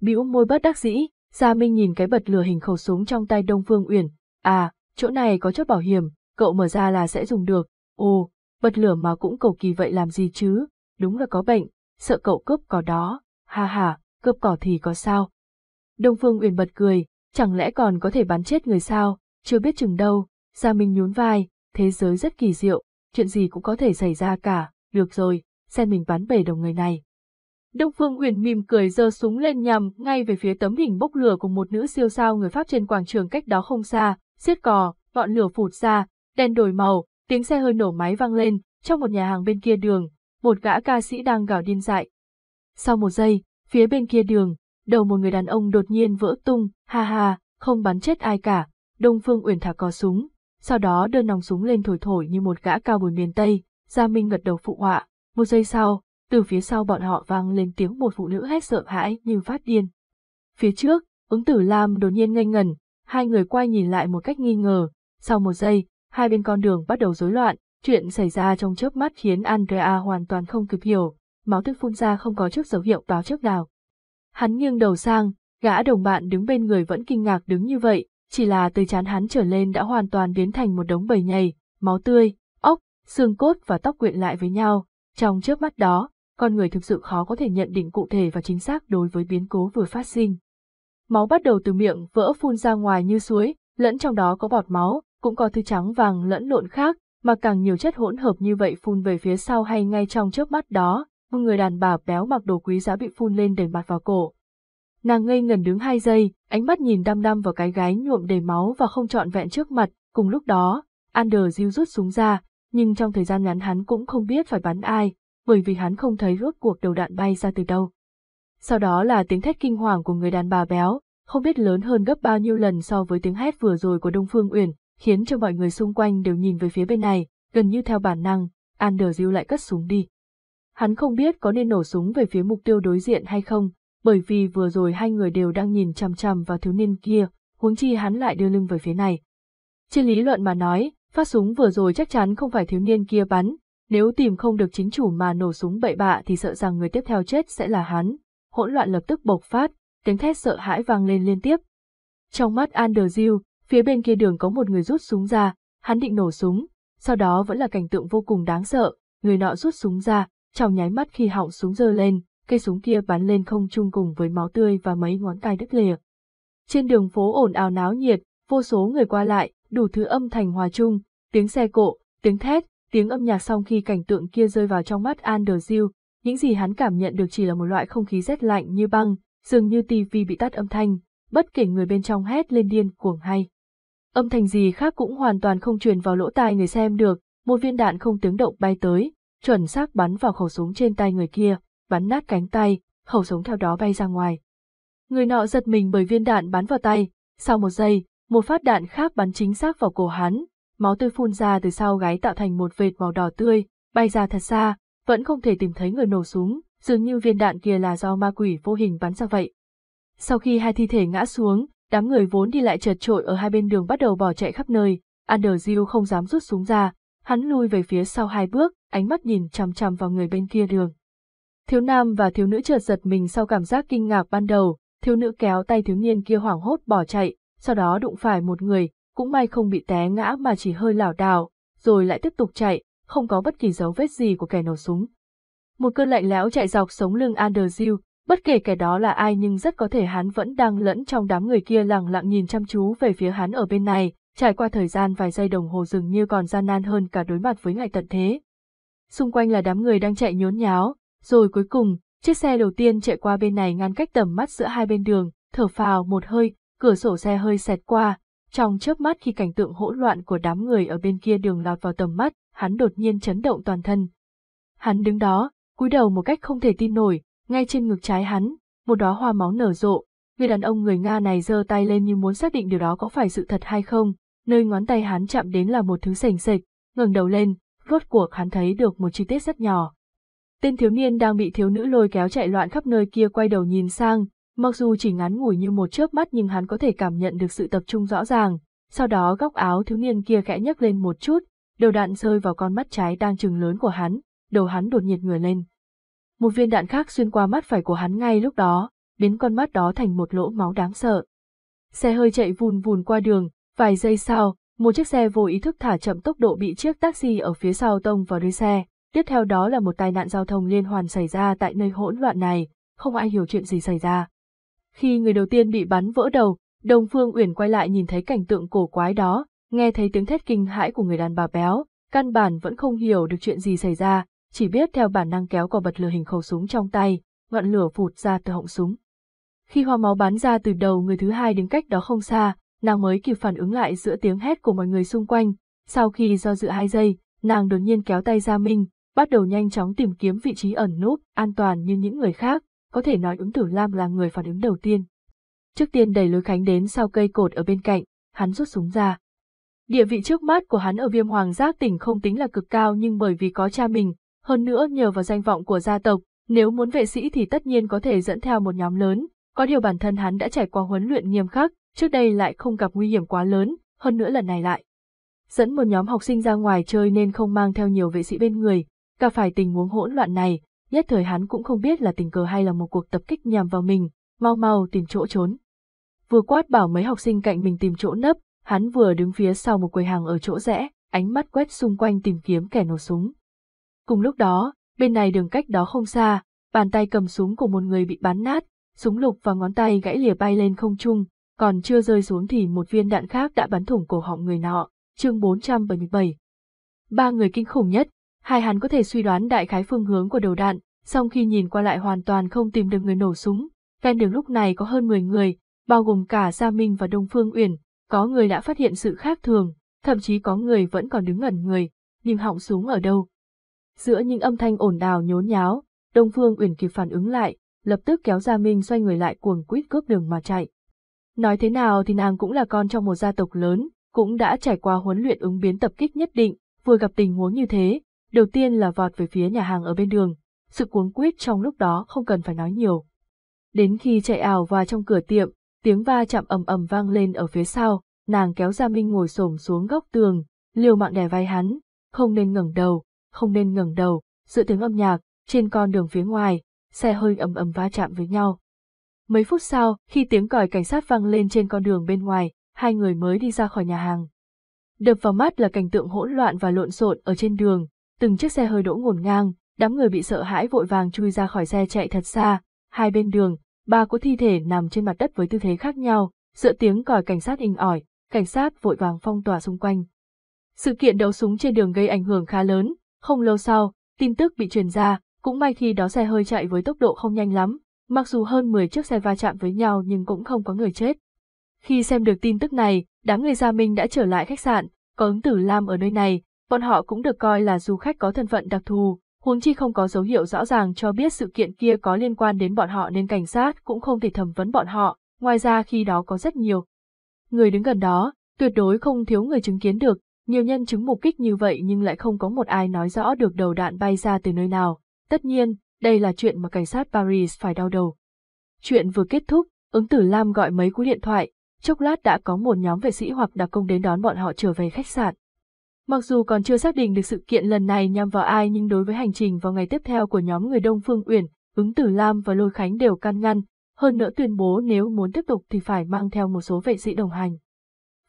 Bĩu môi bất đắc dĩ, Gia Minh nhìn cái bật lửa hình khẩu súng trong tay Đông Phương Uyển, à, chỗ này có chốt bảo hiểm, cậu mở ra là sẽ dùng được, ồ, bật lửa mà cũng cầu kỳ vậy làm gì chứ, đúng là có bệnh, sợ cậu cướp có đó, ha ha, cướp cỏ thì có sao. Đông Phương Uyển bật cười, chẳng lẽ còn có thể bắn chết người sao, chưa biết chừng đâu, Gia Minh nhún vai, thế giới rất kỳ diệu, chuyện gì cũng có thể xảy ra cả, được rồi, xem mình bắn bể đồng người này. Đông Phương Uyển mỉm cười giơ súng lên nhằm ngay về phía tấm hình bốc lửa của một nữ siêu sao người Pháp trên quảng trường cách đó không xa, xiết cò, ngọn lửa phụt ra, đèn đổi màu, tiếng xe hơi nổ máy vang lên, trong một nhà hàng bên kia đường, một gã ca sĩ đang gào điên dại. Sau một giây, phía bên kia đường, đầu một người đàn ông đột nhiên vỡ tung, ha ha, không bắn chết ai cả, Đông Phương Uyển thả cò súng, sau đó đưa nòng súng lên thổi thổi như một gã cao bồi miền Tây, Gia Minh gật đầu phụ họa, một giây sau, từ phía sau bọn họ vang lên tiếng một phụ nữ hét sợ hãi như phát điên. Phía trước, ứng tử Lam đột nhiên ngây ngẩn, hai người quay nhìn lại một cách nghi ngờ, sau một giây, hai bên con đường bắt đầu rối loạn, chuyện xảy ra trong chớp mắt khiến Andrea hoàn toàn không kịp hiểu, máu tươi phun ra không có chút dấu hiệu báo trước nào. Hắn nghiêng đầu sang, gã đồng bạn đứng bên người vẫn kinh ngạc đứng như vậy, chỉ là từ chán hắn trở lên đã hoàn toàn biến thành một đống bầy nhầy, máu tươi, ốc, xương cốt và tóc quyện lại với nhau. Trong chớp mắt đó, con người thực sự khó có thể nhận định cụ thể và chính xác đối với biến cố vừa phát sinh. Máu bắt đầu từ miệng vỡ phun ra ngoài như suối, lẫn trong đó có bọt máu, cũng có thứ trắng vàng lẫn lộn khác, mà càng nhiều chất hỗn hợp như vậy phun về phía sau hay ngay trong chớp mắt đó, một người đàn bà béo mặc đồ quý giá bị phun lên đầy mặt vào cổ. Nàng ngây ngần đứng hai giây, ánh mắt nhìn đăm đăm vào cái gái nhuộm đầy máu và không trọn vẹn trước mặt, cùng lúc đó, Anderzill rút súng ra, nhưng trong thời gian ngắn hắn cũng không biết phải bắn ai, bởi vì hắn không thấy rốt cuộc đầu đạn bay ra từ đâu. Sau đó là tiếng thét kinh hoàng của người đàn bà béo, không biết lớn hơn gấp bao nhiêu lần so với tiếng hét vừa rồi của Đông Phương Uyển, khiến cho mọi người xung quanh đều nhìn về phía bên này, gần như theo bản năng, Anderzill lại cất súng đi. Hắn không biết có nên nổ súng về phía mục tiêu đối diện hay không, bởi vì vừa rồi hai người đều đang nhìn chằm chằm vào thiếu niên kia, huống chi hắn lại đưa lưng về phía này. Trên lý luận mà nói, phát súng vừa rồi chắc chắn không phải thiếu niên kia bắn, nếu tìm không được chính chủ mà nổ súng bậy bạ thì sợ rằng người tiếp theo chết sẽ là hắn. Hỗn loạn lập tức bộc phát, tiếng thét sợ hãi vang lên liên tiếp. Trong mắt Anderzill, phía bên kia đường có một người rút súng ra, hắn định nổ súng, sau đó vẫn là cảnh tượng vô cùng đáng sợ, người nọ rút súng ra, trong nháy mắt khi họng súng giơ lên, cây súng kia bắn lên không trung cùng với máu tươi và mấy ngón tay đứt lìa. Trên đường phố ồn ào náo nhiệt, vô số người qua lại, đủ thứ âm thanh hòa chung, tiếng xe cộ, tiếng thét, tiếng âm nhạc xong khi cảnh tượng kia rơi vào trong mắt Andrew, những gì hắn cảm nhận được chỉ là một loại không khí rét lạnh như băng, dường như tivi bị tắt âm thanh, bất kể người bên trong hét lên điên cuồng hay. Âm thanh gì khác cũng hoàn toàn không truyền vào lỗ tai người xem được, một viên đạn không tiếng động bay tới, chuẩn xác bắn vào khẩu súng trên tay người kia, bắn nát cánh tay, khẩu súng theo đó bay ra ngoài. Người nọ giật mình bởi viên đạn bắn vào tay, sau một giây, một phát đạn khác bắn chính xác vào cổ hắn, máu tươi phun ra từ sau gáy tạo thành một vệt màu đỏ tươi, bay ra thật xa, vẫn không thể tìm thấy người nổ súng, dường như viên đạn kia là do ma quỷ vô hình bắn ra vậy. Sau khi hai thi thể ngã xuống, đám người vốn đi lại chật trội ở hai bên đường bắt đầu bỏ chạy khắp nơi, Anderzill không dám rút súng ra, hắn lui về phía sau hai bước, ánh mắt nhìn chằm chằm vào người bên kia đường. Thiếu nam và thiếu nữ chợt giật mình sau cảm giác kinh ngạc ban đầu, thiếu nữ kéo tay thiếu niên kia hoảng hốt bỏ chạy, sau đó đụng phải một người, cũng may không bị té ngã mà chỉ hơi lảo đảo, rồi lại tiếp tục chạy, không có bất kỳ dấu vết gì của kẻ nổ súng. Một cơn lạnh lẽo chạy dọc sống lưng Andersil. bất kể kẻ đó là ai nhưng rất có thể hắn vẫn đang lẫn trong đám người kia lặng lặng nhìn chăm chú về phía hắn ở bên này, trải qua thời gian vài giây đồng hồ dường như còn gian nan hơn cả đối mặt với ngày tận thế. Xung quanh là đám người đang chạy nhốn nháo, rồi cuối cùng, Chiếc xe đầu tiên chạy qua bên này ngăn cách tầm mắt giữa hai bên đường, thở phào một hơi, cửa sổ xe hơi xẹt qua. Trong chớp mắt khi cảnh tượng hỗn loạn của đám người ở bên kia đường lọt vào tầm mắt, hắn đột nhiên chấn động toàn thân. Hắn đứng đó, cúi đầu một cách không thể tin nổi, ngay trên ngực trái hắn, một đóa hoa máu nở rộ. Người đàn ông người Nga này giơ tay lên như muốn xác định điều đó có phải sự thật hay không, nơi ngón tay hắn chạm đến là một thứ sềnh sệch, ngẩng đầu lên, rốt cuộc hắn thấy được một chi tiết rất nhỏ. Tên thiếu niên đang bị thiếu nữ lôi kéo chạy loạn khắp nơi kia quay đầu nhìn sang, mặc dù chỉ ngắn ngủi như một chớp mắt nhưng hắn có thể cảm nhận được sự tập trung rõ ràng. Sau đó góc áo thiếu niên kia khẽ nhấc lên một chút, đầu đạn rơi vào con mắt trái đang trừng lớn của hắn, đầu hắn đột nhiệt người lên. Một viên đạn khác xuyên qua mắt phải của hắn ngay lúc đó, biến con mắt đó thành một lỗ máu đáng sợ. Xe hơi chạy vùn vùn qua đường, vài giây sau, một chiếc xe vô ý thức thả chậm tốc độ bị chiếc taxi ở phía sau tông vào đuôi xe. Tiếp theo đó là một tai nạn giao thông liên hoàn xảy ra tại nơi hỗn loạn này, không ai hiểu chuyện gì xảy ra. Khi người đầu tiên bị bắn vỡ đầu, Đông Phương Uyển quay lại nhìn thấy cảnh tượng cổ quái đó, nghe thấy tiếng thét kinh hãi của người đàn bà béo, căn bản vẫn không hiểu được chuyện gì xảy ra, chỉ biết theo bản năng kéo cò bật lửa hình khẩu súng trong tay, ngọn lửa phụt ra từ họng súng. Khi hoa máu bắn ra từ đầu người thứ hai đứng cách đó không xa, nàng mới kịp phản ứng lại giữa tiếng hét của mọi người xung quanh. Sau khi do dự hai giây, nàng đột nhiên kéo tay Gia Minh, bắt đầu nhanh chóng tìm kiếm vị trí ẩn núp, an toàn như những người khác, có thể nói ứng tử Lam là người phản ứng đầu tiên. Trước tiên đẩy lối khánh đến sau cây cột ở bên cạnh, hắn rút súng ra. Địa vị trước mắt của hắn ở viêm hoàng giác tỉnh không tính là cực cao nhưng bởi vì có cha mình, hơn nữa nhờ vào danh vọng của gia tộc, nếu muốn vệ sĩ thì tất nhiên có thể dẫn theo một nhóm lớn, có điều bản thân hắn đã trải qua huấn luyện nghiêm khắc, trước đây lại không gặp nguy hiểm quá lớn, hơn nữa lần này lại. Dẫn một nhóm học sinh ra ngoài chơi nên không mang theo nhiều vệ sĩ bên người, cả phải tình huống hỗn loạn này, nhất thời hắn cũng không biết là tình cờ hay là một cuộc tập kích nhằm vào mình, mau mau tìm chỗ trốn. Vừa quát bảo mấy học sinh cạnh mình tìm chỗ nấp, hắn vừa đứng phía sau một quầy hàng ở chỗ rẽ, ánh mắt quét xung quanh tìm kiếm kẻ nổ súng. Cùng lúc đó, bên này đường cách đó không xa, bàn tay cầm súng của một người bị bắn nát, súng lục và ngón tay gãy lìa bay lên không trung, còn chưa rơi xuống thì một viên đạn khác đã bắn thủng cổ họng người nọ, chương 477. Ba người kinh khủng nhất, hai hắn có thể suy đoán đại khái phương hướng của đầu đạn, song khi nhìn qua lại hoàn toàn không tìm được người nổ súng. Ven đường lúc này có hơn 10 người, bao gồm cả Gia Minh và Đông Phương Uyển, có người đã phát hiện sự khác thường, thậm chí có người vẫn còn đứng ngẩn người, nhưng họng súng ở đâu. Giữa những âm thanh ồn ào nhốn nháo, Đông Phương Uyển kịp phản ứng lại, lập tức kéo Gia Minh xoay người lại cuồng quýt cướp đường mà chạy. Nói thế nào thì nàng cũng là con trong một gia tộc lớn, cũng đã trải qua huấn luyện ứng biến tập kích nhất định, vừa gặp tình huống như thế, đầu tiên là vọt về phía nhà hàng ở bên đường, sự cuống quýt trong lúc đó không cần phải nói nhiều. Đến khi chạy ảo vào trong cửa tiệm, tiếng va chạm ầm ầm vang lên ở phía sau, nàng kéo Gia Minh ngồi xổm xuống góc tường, liều mạng đè vai hắn, không nên ngẩng đầu, không nên ngẩng đầu, giữa tiếng âm nhạc, trên con đường phía ngoài, xe hơi ầm ầm va chạm với nhau. Mấy phút sau, khi tiếng còi cảnh sát vang lên trên con đường bên ngoài, hai người mới đi ra khỏi nhà hàng. Đập vào mắt là cảnh tượng hỗn loạn và lộn xộn ở trên đường, từng chiếc xe hơi đỗ ngổn ngang, đám người bị sợ hãi vội vàng chui ra khỏi xe chạy thật xa, hai bên đường, ba có thi thể nằm trên mặt đất với tư thế khác nhau, giữa tiếng còi cảnh sát inh ỏi, cảnh sát vội vàng phong tỏa xung quanh. Sự kiện đấu súng trên đường gây ảnh hưởng khá lớn, không lâu sau, tin tức bị truyền ra, cũng may khi đó xe hơi chạy với tốc độ không nhanh lắm, mặc dù hơn 10 chiếc xe va chạm với nhau nhưng cũng không có người chết. Khi xem được tin tức này, đám người Gia Minh đã trở lại khách sạn, có ứng tử Lam ở nơi này, bọn họ cũng được coi là du khách có thân phận đặc thù, huống chi không có dấu hiệu rõ ràng cho biết sự kiện kia có liên quan đến bọn họ nên cảnh sát cũng không thể thẩm vấn bọn họ, ngoài ra khi đó có rất nhiều. Người đứng gần đó, tuyệt đối không thiếu người chứng kiến được, nhiều nhân chứng mục kích như vậy nhưng lại không có một ai nói rõ được đầu đạn bay ra từ nơi nào. Tất nhiên, đây là chuyện mà cảnh sát Paris phải đau đầu. Chuyện vừa kết thúc, ứng tử Lam gọi mấy cú điện thoại, chốc lát đã có một nhóm vệ sĩ hoặc đặc công đến đón bọn họ trở về khách sạn. Mặc dù còn chưa xác định được sự kiện lần này nhằm vào ai nhưng đối với hành trình vào ngày tiếp theo của nhóm người Đông Phương Uyển, ứng tử Lam và Lôi Khánh đều can ngăn, hơn nữa tuyên bố nếu muốn tiếp tục thì phải mang theo một số vệ sĩ đồng hành.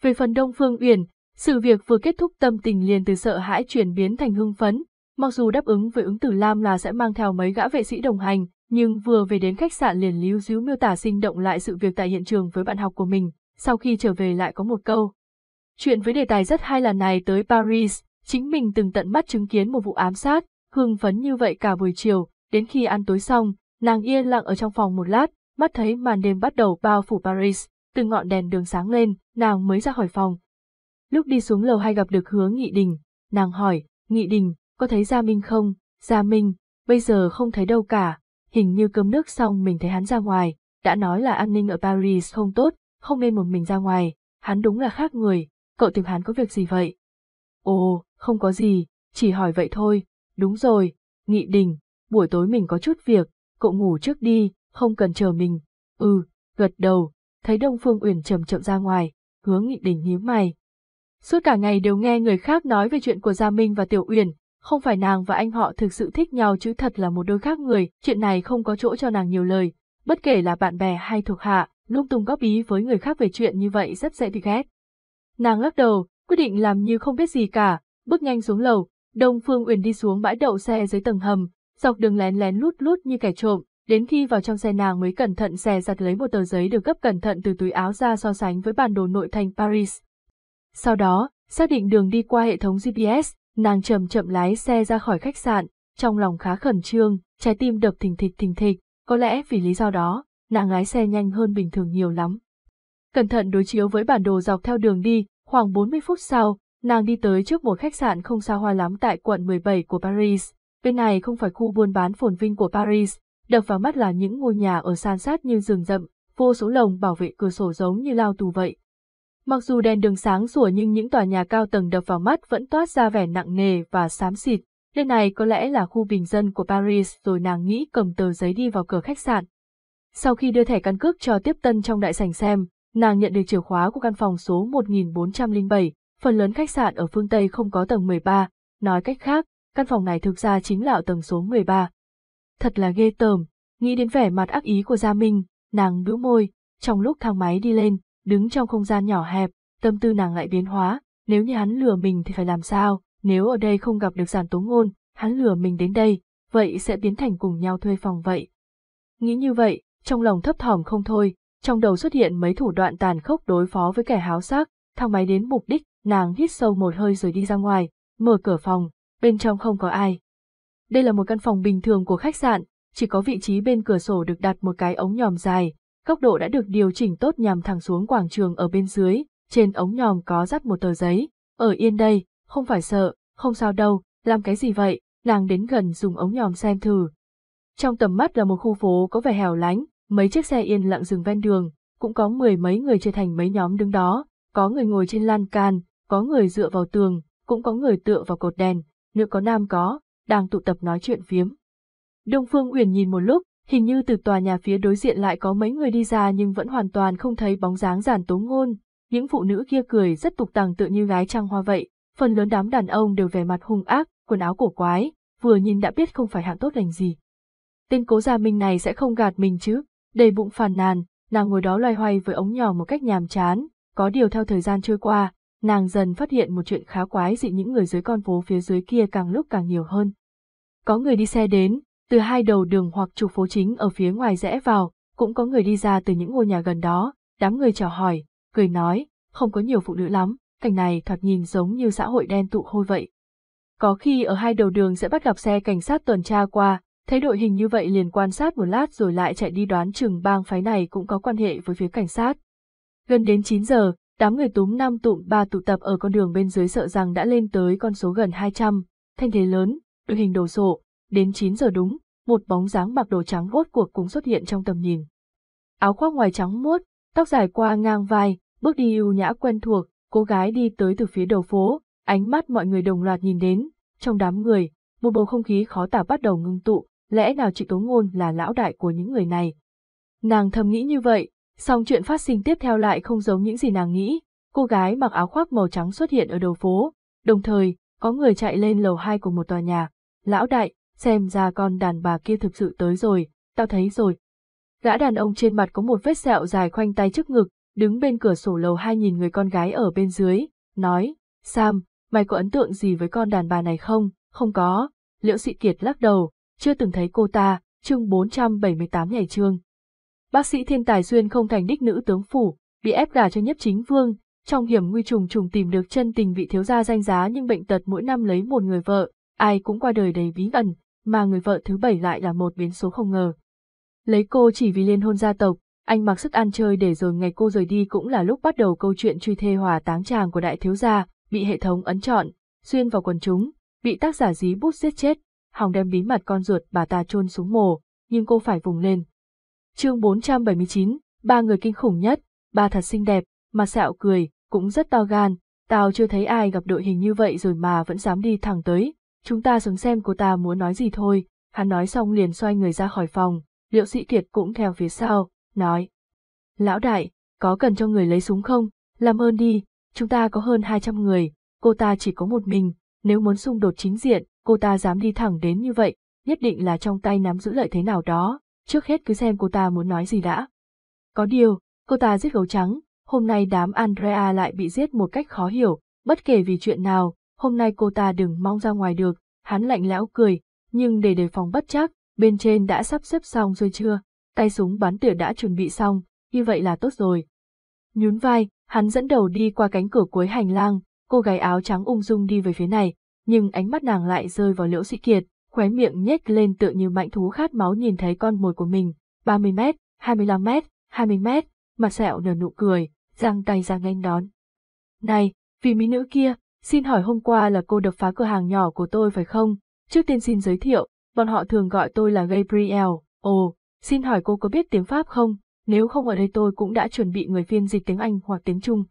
Về phần Đông Phương Uyển, sự việc vừa kết thúc tâm tình liền từ sợ hãi chuyển biến thành hưng phấn, mặc dù đáp ứng với ứng tử Lam là sẽ mang theo mấy gã vệ sĩ đồng hành, nhưng vừa về đến khách sạn liền líu díu miêu tả sinh động lại sự việc tại hiện trường với bạn học của mình, sau khi trở về lại có một câu. Chuyện với đề tài rất hay là này tới Paris, chính mình từng tận mắt chứng kiến một vụ ám sát, hưng phấn như vậy cả buổi chiều, đến khi ăn tối xong, Nàng yên lặng ở trong phòng một lát, mắt thấy màn đêm bắt đầu bao phủ Paris, từ ngọn đèn đường sáng lên, nàng mới ra khỏi phòng. Lúc đi xuống lầu hay gặp được hứa Nghị Đình, nàng hỏi, Nghị Đình, có thấy Gia Minh không? Gia Minh, bây giờ không thấy đâu cả, hình như cơm nước xong mình thấy hắn ra ngoài, đã nói là an ninh ở Paris không tốt, không nên một mình ra ngoài, hắn đúng là khác người, cậu tìm hắn có việc gì vậy? Ồ, không có gì, chỉ hỏi vậy thôi, đúng rồi, Nghị Đình, buổi tối mình có chút việc, cậu ngủ trước đi, không cần chờ mình. Ừ, gật đầu, thấy Đông Phương Uyển chậm chậm ra ngoài, hướng Nghị Đình nhíu mày. Suốt cả ngày đều nghe người khác nói về chuyện của Gia Minh và Tiểu Uyển, không phải nàng và anh họ thực sự thích nhau chứ thật là một đôi khác người, chuyện này không có chỗ cho nàng nhiều lời, bất kể là bạn bè hay thuộc hạ, lung tung góp ý với người khác về chuyện như vậy rất dễ bị ghét. Nàng lắc đầu, quyết định làm như không biết gì cả, bước nhanh xuống lầu, Đông Phương Uyển đi xuống bãi đậu xe dưới tầng hầm, dọc đường lén lén lút lút như kẻ trộm, đến khi vào trong xe nàng mới cẩn thận xè giặt lấy một tờ giấy được gấp cẩn thận từ túi áo ra so sánh với bản đồ nội thành Paris. Sau đó, xác định đường đi qua hệ thống GPS, nàng chậm chậm lái xe ra khỏi khách sạn, trong lòng khá khẩn trương, trái tim đập thình thịch thình thịch, có lẽ vì lý do đó, nàng lái xe nhanh hơn bình thường nhiều lắm. Cẩn thận đối chiếu với bản đồ dọc theo đường đi, khoảng 40 phút sau, nàng đi tới trước một khách sạn không xa hoa lắm tại quận 17 của Paris. Bên này không phải khu buôn bán phồn vinh của Paris, đập vào mắt là những ngôi nhà ở san sát như rừng rậm, vô số lồng bảo vệ cửa sổ giống như lao tù vậy. Mặc dù đèn đường sáng sủa nhưng những tòa nhà cao tầng đập vào mắt vẫn toát ra vẻ nặng nề và xám xịt. Nơi này có lẽ là khu bình dân của Paris rồi nàng nghĩ cầm tờ giấy đi vào cửa khách sạn. Sau khi đưa thẻ căn cước cho tiếp tân trong đại sảnh xem, nàng nhận được chìa khóa của căn phòng số 1407, phần lớn khách sạn ở phương Tây không có tầng 13, nói cách khác, căn phòng này thực ra chính là ở tầng số 13. Thật là ghê tởm, nghĩ đến vẻ mặt ác ý của Gia Minh, nàng bĩu môi, trong lúc thang máy đi lên, đứng trong không gian nhỏ hẹp, tâm tư nàng lại biến hóa, nếu như hắn lừa mình thì phải làm sao, nếu ở đây không gặp được giản tố ngôn, hắn lừa mình đến đây, vậy sẽ biến thành cùng nhau thuê phòng vậy. Nghĩ như vậy, trong lòng thấp thỏm không thôi, trong đầu xuất hiện mấy thủ đoạn tàn khốc đối phó với kẻ háo sắc, thang máy đến mục đích, nàng hít sâu một hơi rồi đi ra ngoài, mở cửa phòng, bên trong không có ai. Đây là một căn phòng bình thường của khách sạn, chỉ có vị trí bên cửa sổ được đặt một cái ống nhòm dài, góc độ đã được điều chỉnh tốt nhằm thẳng xuống quảng trường ở bên dưới, trên ống nhòm có dắt một tờ giấy, ở yên đây, không phải sợ, không sao đâu, làm cái gì vậy, nàng đến gần dùng ống nhòm xem thử. Trong tầm mắt là một khu phố có vẻ hẻo lánh, mấy chiếc xe yên lặng dừng ven đường, cũng có mười mấy người chia thành mấy nhóm đứng đó, có người ngồi trên lan can, có người dựa vào tường, cũng có người tựa vào cột đèn, nữ có nam có, đang tụ tập nói chuyện phiếm. Đông Phương Uyển nhìn một lúc, hình như từ tòa nhà phía đối diện lại có mấy người đi ra nhưng vẫn hoàn toàn không thấy bóng dáng giản tố ngôn. Những phụ nữ kia cười rất tục tằng tự như gái trăng hoa vậy, phần lớn đám đàn ông đều vẻ mặt hung ác, quần áo cổ quái, vừa nhìn đã biết không phải hạng tốt lành gì. Tên cố gia minh này sẽ không gạt mình chứ, đầy bụng phàn nàn, nàng ngồi đó loay hoay với ống nhỏ một cách nhàm chán, có điều theo thời gian trôi qua, nàng dần phát hiện một chuyện khá quái dị những người dưới con phố phía dưới kia càng lúc càng nhiều hơn. Có người đi xe đến, từ hai đầu đường hoặc trục phố chính ở phía ngoài rẽ vào, cũng có người đi ra từ những ngôi nhà gần đó, đám người chào hỏi, cười nói, không có nhiều phụ nữ lắm, cảnh này thoạt nhìn giống như xã hội đen tụ hôi vậy. Có khi ở hai đầu đường sẽ bắt gặp xe cảnh sát tuần tra qua, thấy đội hình như vậy liền quan sát một lát rồi lại chạy đi đoán chừng bang phái này cũng có quan hệ với phía cảnh sát. Gần đến 9 giờ, đám người túm năm tụm ba tụ tập ở con đường bên dưới sợ rằng đã lên tới con số gần 200, thanh thế lớn, đội hình đồ sộ, đến 9 giờ đúng, một bóng dáng mặc đồ trắng vốt cuộc cũng xuất hiện trong tầm nhìn. Áo khoác ngoài trắng muốt, tóc dài qua ngang vai, bước đi ưu nhã quen thuộc, cô gái đi tới từ phía đầu phố, ánh mắt mọi người đồng loạt nhìn đến, trong đám người, một bầu không khí khó tả bắt đầu ngưng tụ, lẽ nào chị Tố Ngôn là lão đại của những người này. Nàng thầm nghĩ như vậy, song chuyện phát sinh tiếp theo lại không giống những gì nàng nghĩ, cô gái mặc áo khoác màu trắng xuất hiện ở đầu phố, đồng thời, có người chạy lên lầu hai của một tòa nhà. Lão đại, xem ra con đàn bà kia thực sự tới rồi, tao thấy rồi. Gã đàn ông trên mặt có một vết sẹo dài khoanh tay trước ngực, đứng bên cửa sổ lầu hai nhìn người con gái ở bên dưới, nói, Sam, mày có ấn tượng gì với con đàn bà này không? Không có. Liễu sĩ kiệt lắc đầu, chưa từng thấy cô ta, chương 478 nhảy chương. Bác sĩ thiên tài xuyên không thành đích nữ tướng phủ, bị ép gả cho nhất chính vương, trong hiểm nguy trùng trùng tìm được chân tình vị thiếu gia danh giá nhưng bệnh tật mỗi năm lấy một người vợ, ai cũng qua đời đầy bí ẩn, mà người vợ thứ bảy lại là một biến số không ngờ. Lấy cô chỉ vì liên hôn gia tộc, anh mặc sức ăn chơi để rồi ngày cô rời đi cũng là lúc bắt đầu câu chuyện truy thê hòa táng chàng của đại thiếu gia, bị hệ thống ấn chọn, xuyên vào quần chúng, bị tác giả dí bút giết chết, hòng đem bí mật con ruột bà ta chôn xuống mồ, nhưng cô phải vùng lên. Chương 479, ba người kinh khủng nhất, ba thật xinh đẹp, mà sẹo cười, cũng rất to gan, tao chưa thấy ai gặp đội hình như vậy rồi mà vẫn dám đi thẳng tới, chúng ta xuống xem cô ta muốn nói gì thôi, hắn nói xong liền xoay người ra khỏi phòng, liệu sĩ kiệt cũng theo phía sau, nói. Lão đại, có cần cho người lấy súng không? Làm ơn đi, chúng ta có hơn 200 người, cô ta chỉ có một mình, nếu muốn xung đột chính diện, cô ta dám đi thẳng đến như vậy, nhất định là trong tay nắm giữ lợi thế nào đó, trước hết cứ xem cô ta muốn nói gì đã. Có điều, cô ta giết gấu trắng, hôm nay đám Andrea lại bị giết một cách khó hiểu, bất kể vì chuyện nào, hôm nay cô ta đừng mong ra ngoài được, hắn lạnh lẽo cười, nhưng để đề phòng bất chắc, bên trên đã sắp xếp xong rồi chưa, tay súng bắn tỉa đã chuẩn bị xong, như vậy là tốt rồi. Nhún vai, hắn dẫn đầu đi qua cánh cửa cuối hành lang, cô gái áo trắng ung dung đi về phía này, nhưng ánh mắt nàng lại rơi vào liễu sĩ kiệt, khóe miệng nhếch lên tựa như mạnh thú khát máu nhìn thấy con mồi của mình, 30 mét, 25 mét, 20 mét, mặt sẹo nở nụ cười, giang tay ra nghênh đón. Này, vì mỹ nữ kia, xin hỏi hôm qua là cô đập phá cửa hàng nhỏ của tôi phải không? Trước tiên xin giới thiệu, bọn họ thường gọi tôi là Gabriel, ồ, xin hỏi cô có biết tiếng Pháp không? Nếu không ở đây tôi cũng đã chuẩn bị người phiên dịch tiếng Anh hoặc tiếng Trung.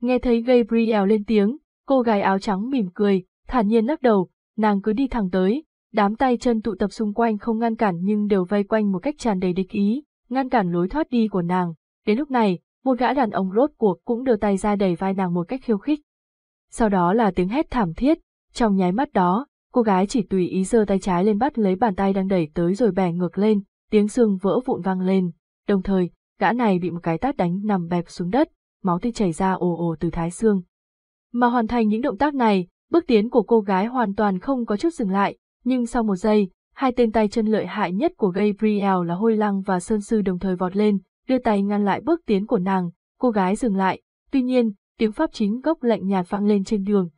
Nghe thấy Gabriel lên tiếng, cô gái áo trắng mỉm cười, thản nhiên lắc đầu, nàng cứ đi thẳng tới, đám tay chân tụ tập xung quanh không ngăn cản nhưng đều vây quanh một cách tràn đầy địch ý, ngăn cản lối thoát đi của nàng. Đến lúc này, một gã đàn ông rốt cuộc cũng đưa tay ra đẩy vai nàng một cách khiêu khích. Sau đó là tiếng hét thảm thiết, trong nháy mắt đó, cô gái chỉ tùy ý giơ tay trái lên bắt lấy bàn tay đang đẩy tới rồi bẻ ngược lên, tiếng xương vỡ vụn vang lên, đồng thời, gã này bị một cái tát đánh nằm bẹp xuống đất, máu tươi chảy ra ồ ồ từ thái xương. Mà hoàn thành những động tác này, bước tiến của cô gái hoàn toàn không có chút dừng lại, nhưng sau một giây, hai tên tay chân lợi hại nhất của Gabriel là Hôi Lăng và Sơn Sư đồng thời vọt lên, đưa tay ngăn lại bước tiến của nàng, cô gái dừng lại, tuy nhiên, tiếng pháp chính gốc lạnh nhạt vang lên trên đường.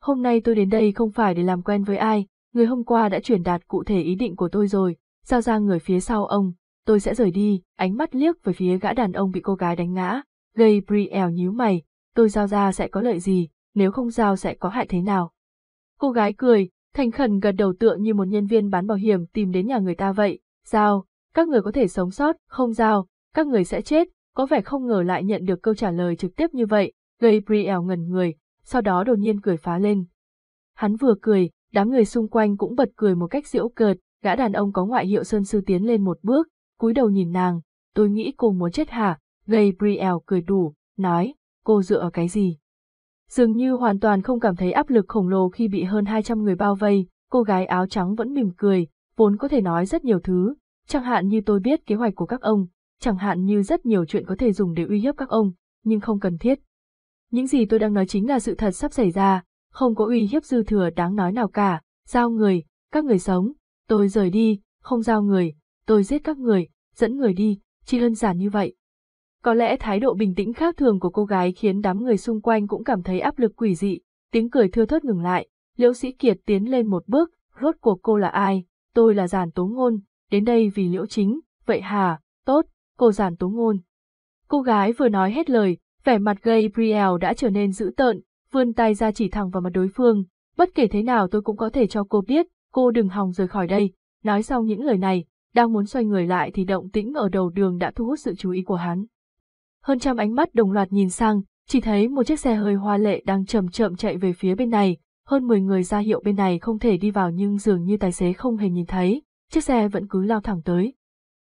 Hôm nay tôi đến đây không phải để làm quen với ai, người hôm qua đã truyền đạt cụ thể ý định của tôi rồi, giao ra người phía sau ông, tôi sẽ rời đi, ánh mắt liếc về phía gã đàn ông bị cô gái đánh ngã, Gabriel nhíu mày, tôi giao ra sẽ có lợi gì, nếu không giao sẽ có hại thế nào. Cô gái cười, thành khẩn gật đầu tựa như một nhân viên bán bảo hiểm tìm đến nhà người ta vậy, giao, các người có thể sống sót, không giao, các người sẽ chết, có vẻ không ngờ lại nhận được câu trả lời trực tiếp như vậy, Gabriel ngẩn người, sau đó đột nhiên cười phá lên. Hắn vừa cười, đám người xung quanh cũng bật cười một cách giễu cợt, gã đàn ông có ngoại hiệu Sơn Sư tiến lên một bước, cúi đầu nhìn nàng, tôi nghĩ cô muốn chết hả, Gabriel cười đủ, nói, cô dựa ở cái gì? Dường như hoàn toàn không cảm thấy áp lực khổng lồ khi bị hơn 200 người bao vây, cô gái áo trắng vẫn mỉm cười, vốn có thể nói rất nhiều thứ, chẳng hạn như tôi biết kế hoạch của các ông, chẳng hạn như rất nhiều chuyện có thể dùng để uy hiếp các ông, nhưng không cần thiết. Những gì tôi đang nói chính là sự thật sắp xảy ra, không có uy hiếp dư thừa đáng nói nào cả, giao người, các người sống, tôi rời đi, không giao người, tôi giết các người, dẫn người đi, chỉ đơn giản như vậy. Có lẽ thái độ bình tĩnh khác thường của cô gái khiến đám người xung quanh cũng cảm thấy áp lực quỷ dị, tiếng cười thưa thớt ngừng lại, liễu sĩ kiệt tiến lên một bước, rốt cuộc cô là ai, tôi là giản tố ngôn, đến đây vì liễu chính, vậy hà, tốt, cô giản tố ngôn. Cô gái vừa nói hết lời, vẻ mặt Gabriel đã trở nên dữ tợn, vươn tay ra chỉ thẳng vào mặt đối phương, bất kể thế nào tôi cũng có thể cho cô biết, cô đừng hòng rời khỏi đây. Nói xong những lời này, đang muốn xoay người lại thì động tĩnh ở đầu đường đã thu hút sự chú ý của hắn. Hơn trăm ánh mắt đồng loạt nhìn sang, chỉ thấy một chiếc xe hơi hoa lệ đang chậm chậm chạy về phía bên này, hơn 10 người ra hiệu bên này không thể đi vào nhưng dường như tài xế không hề nhìn thấy, chiếc xe vẫn cứ lao thẳng tới.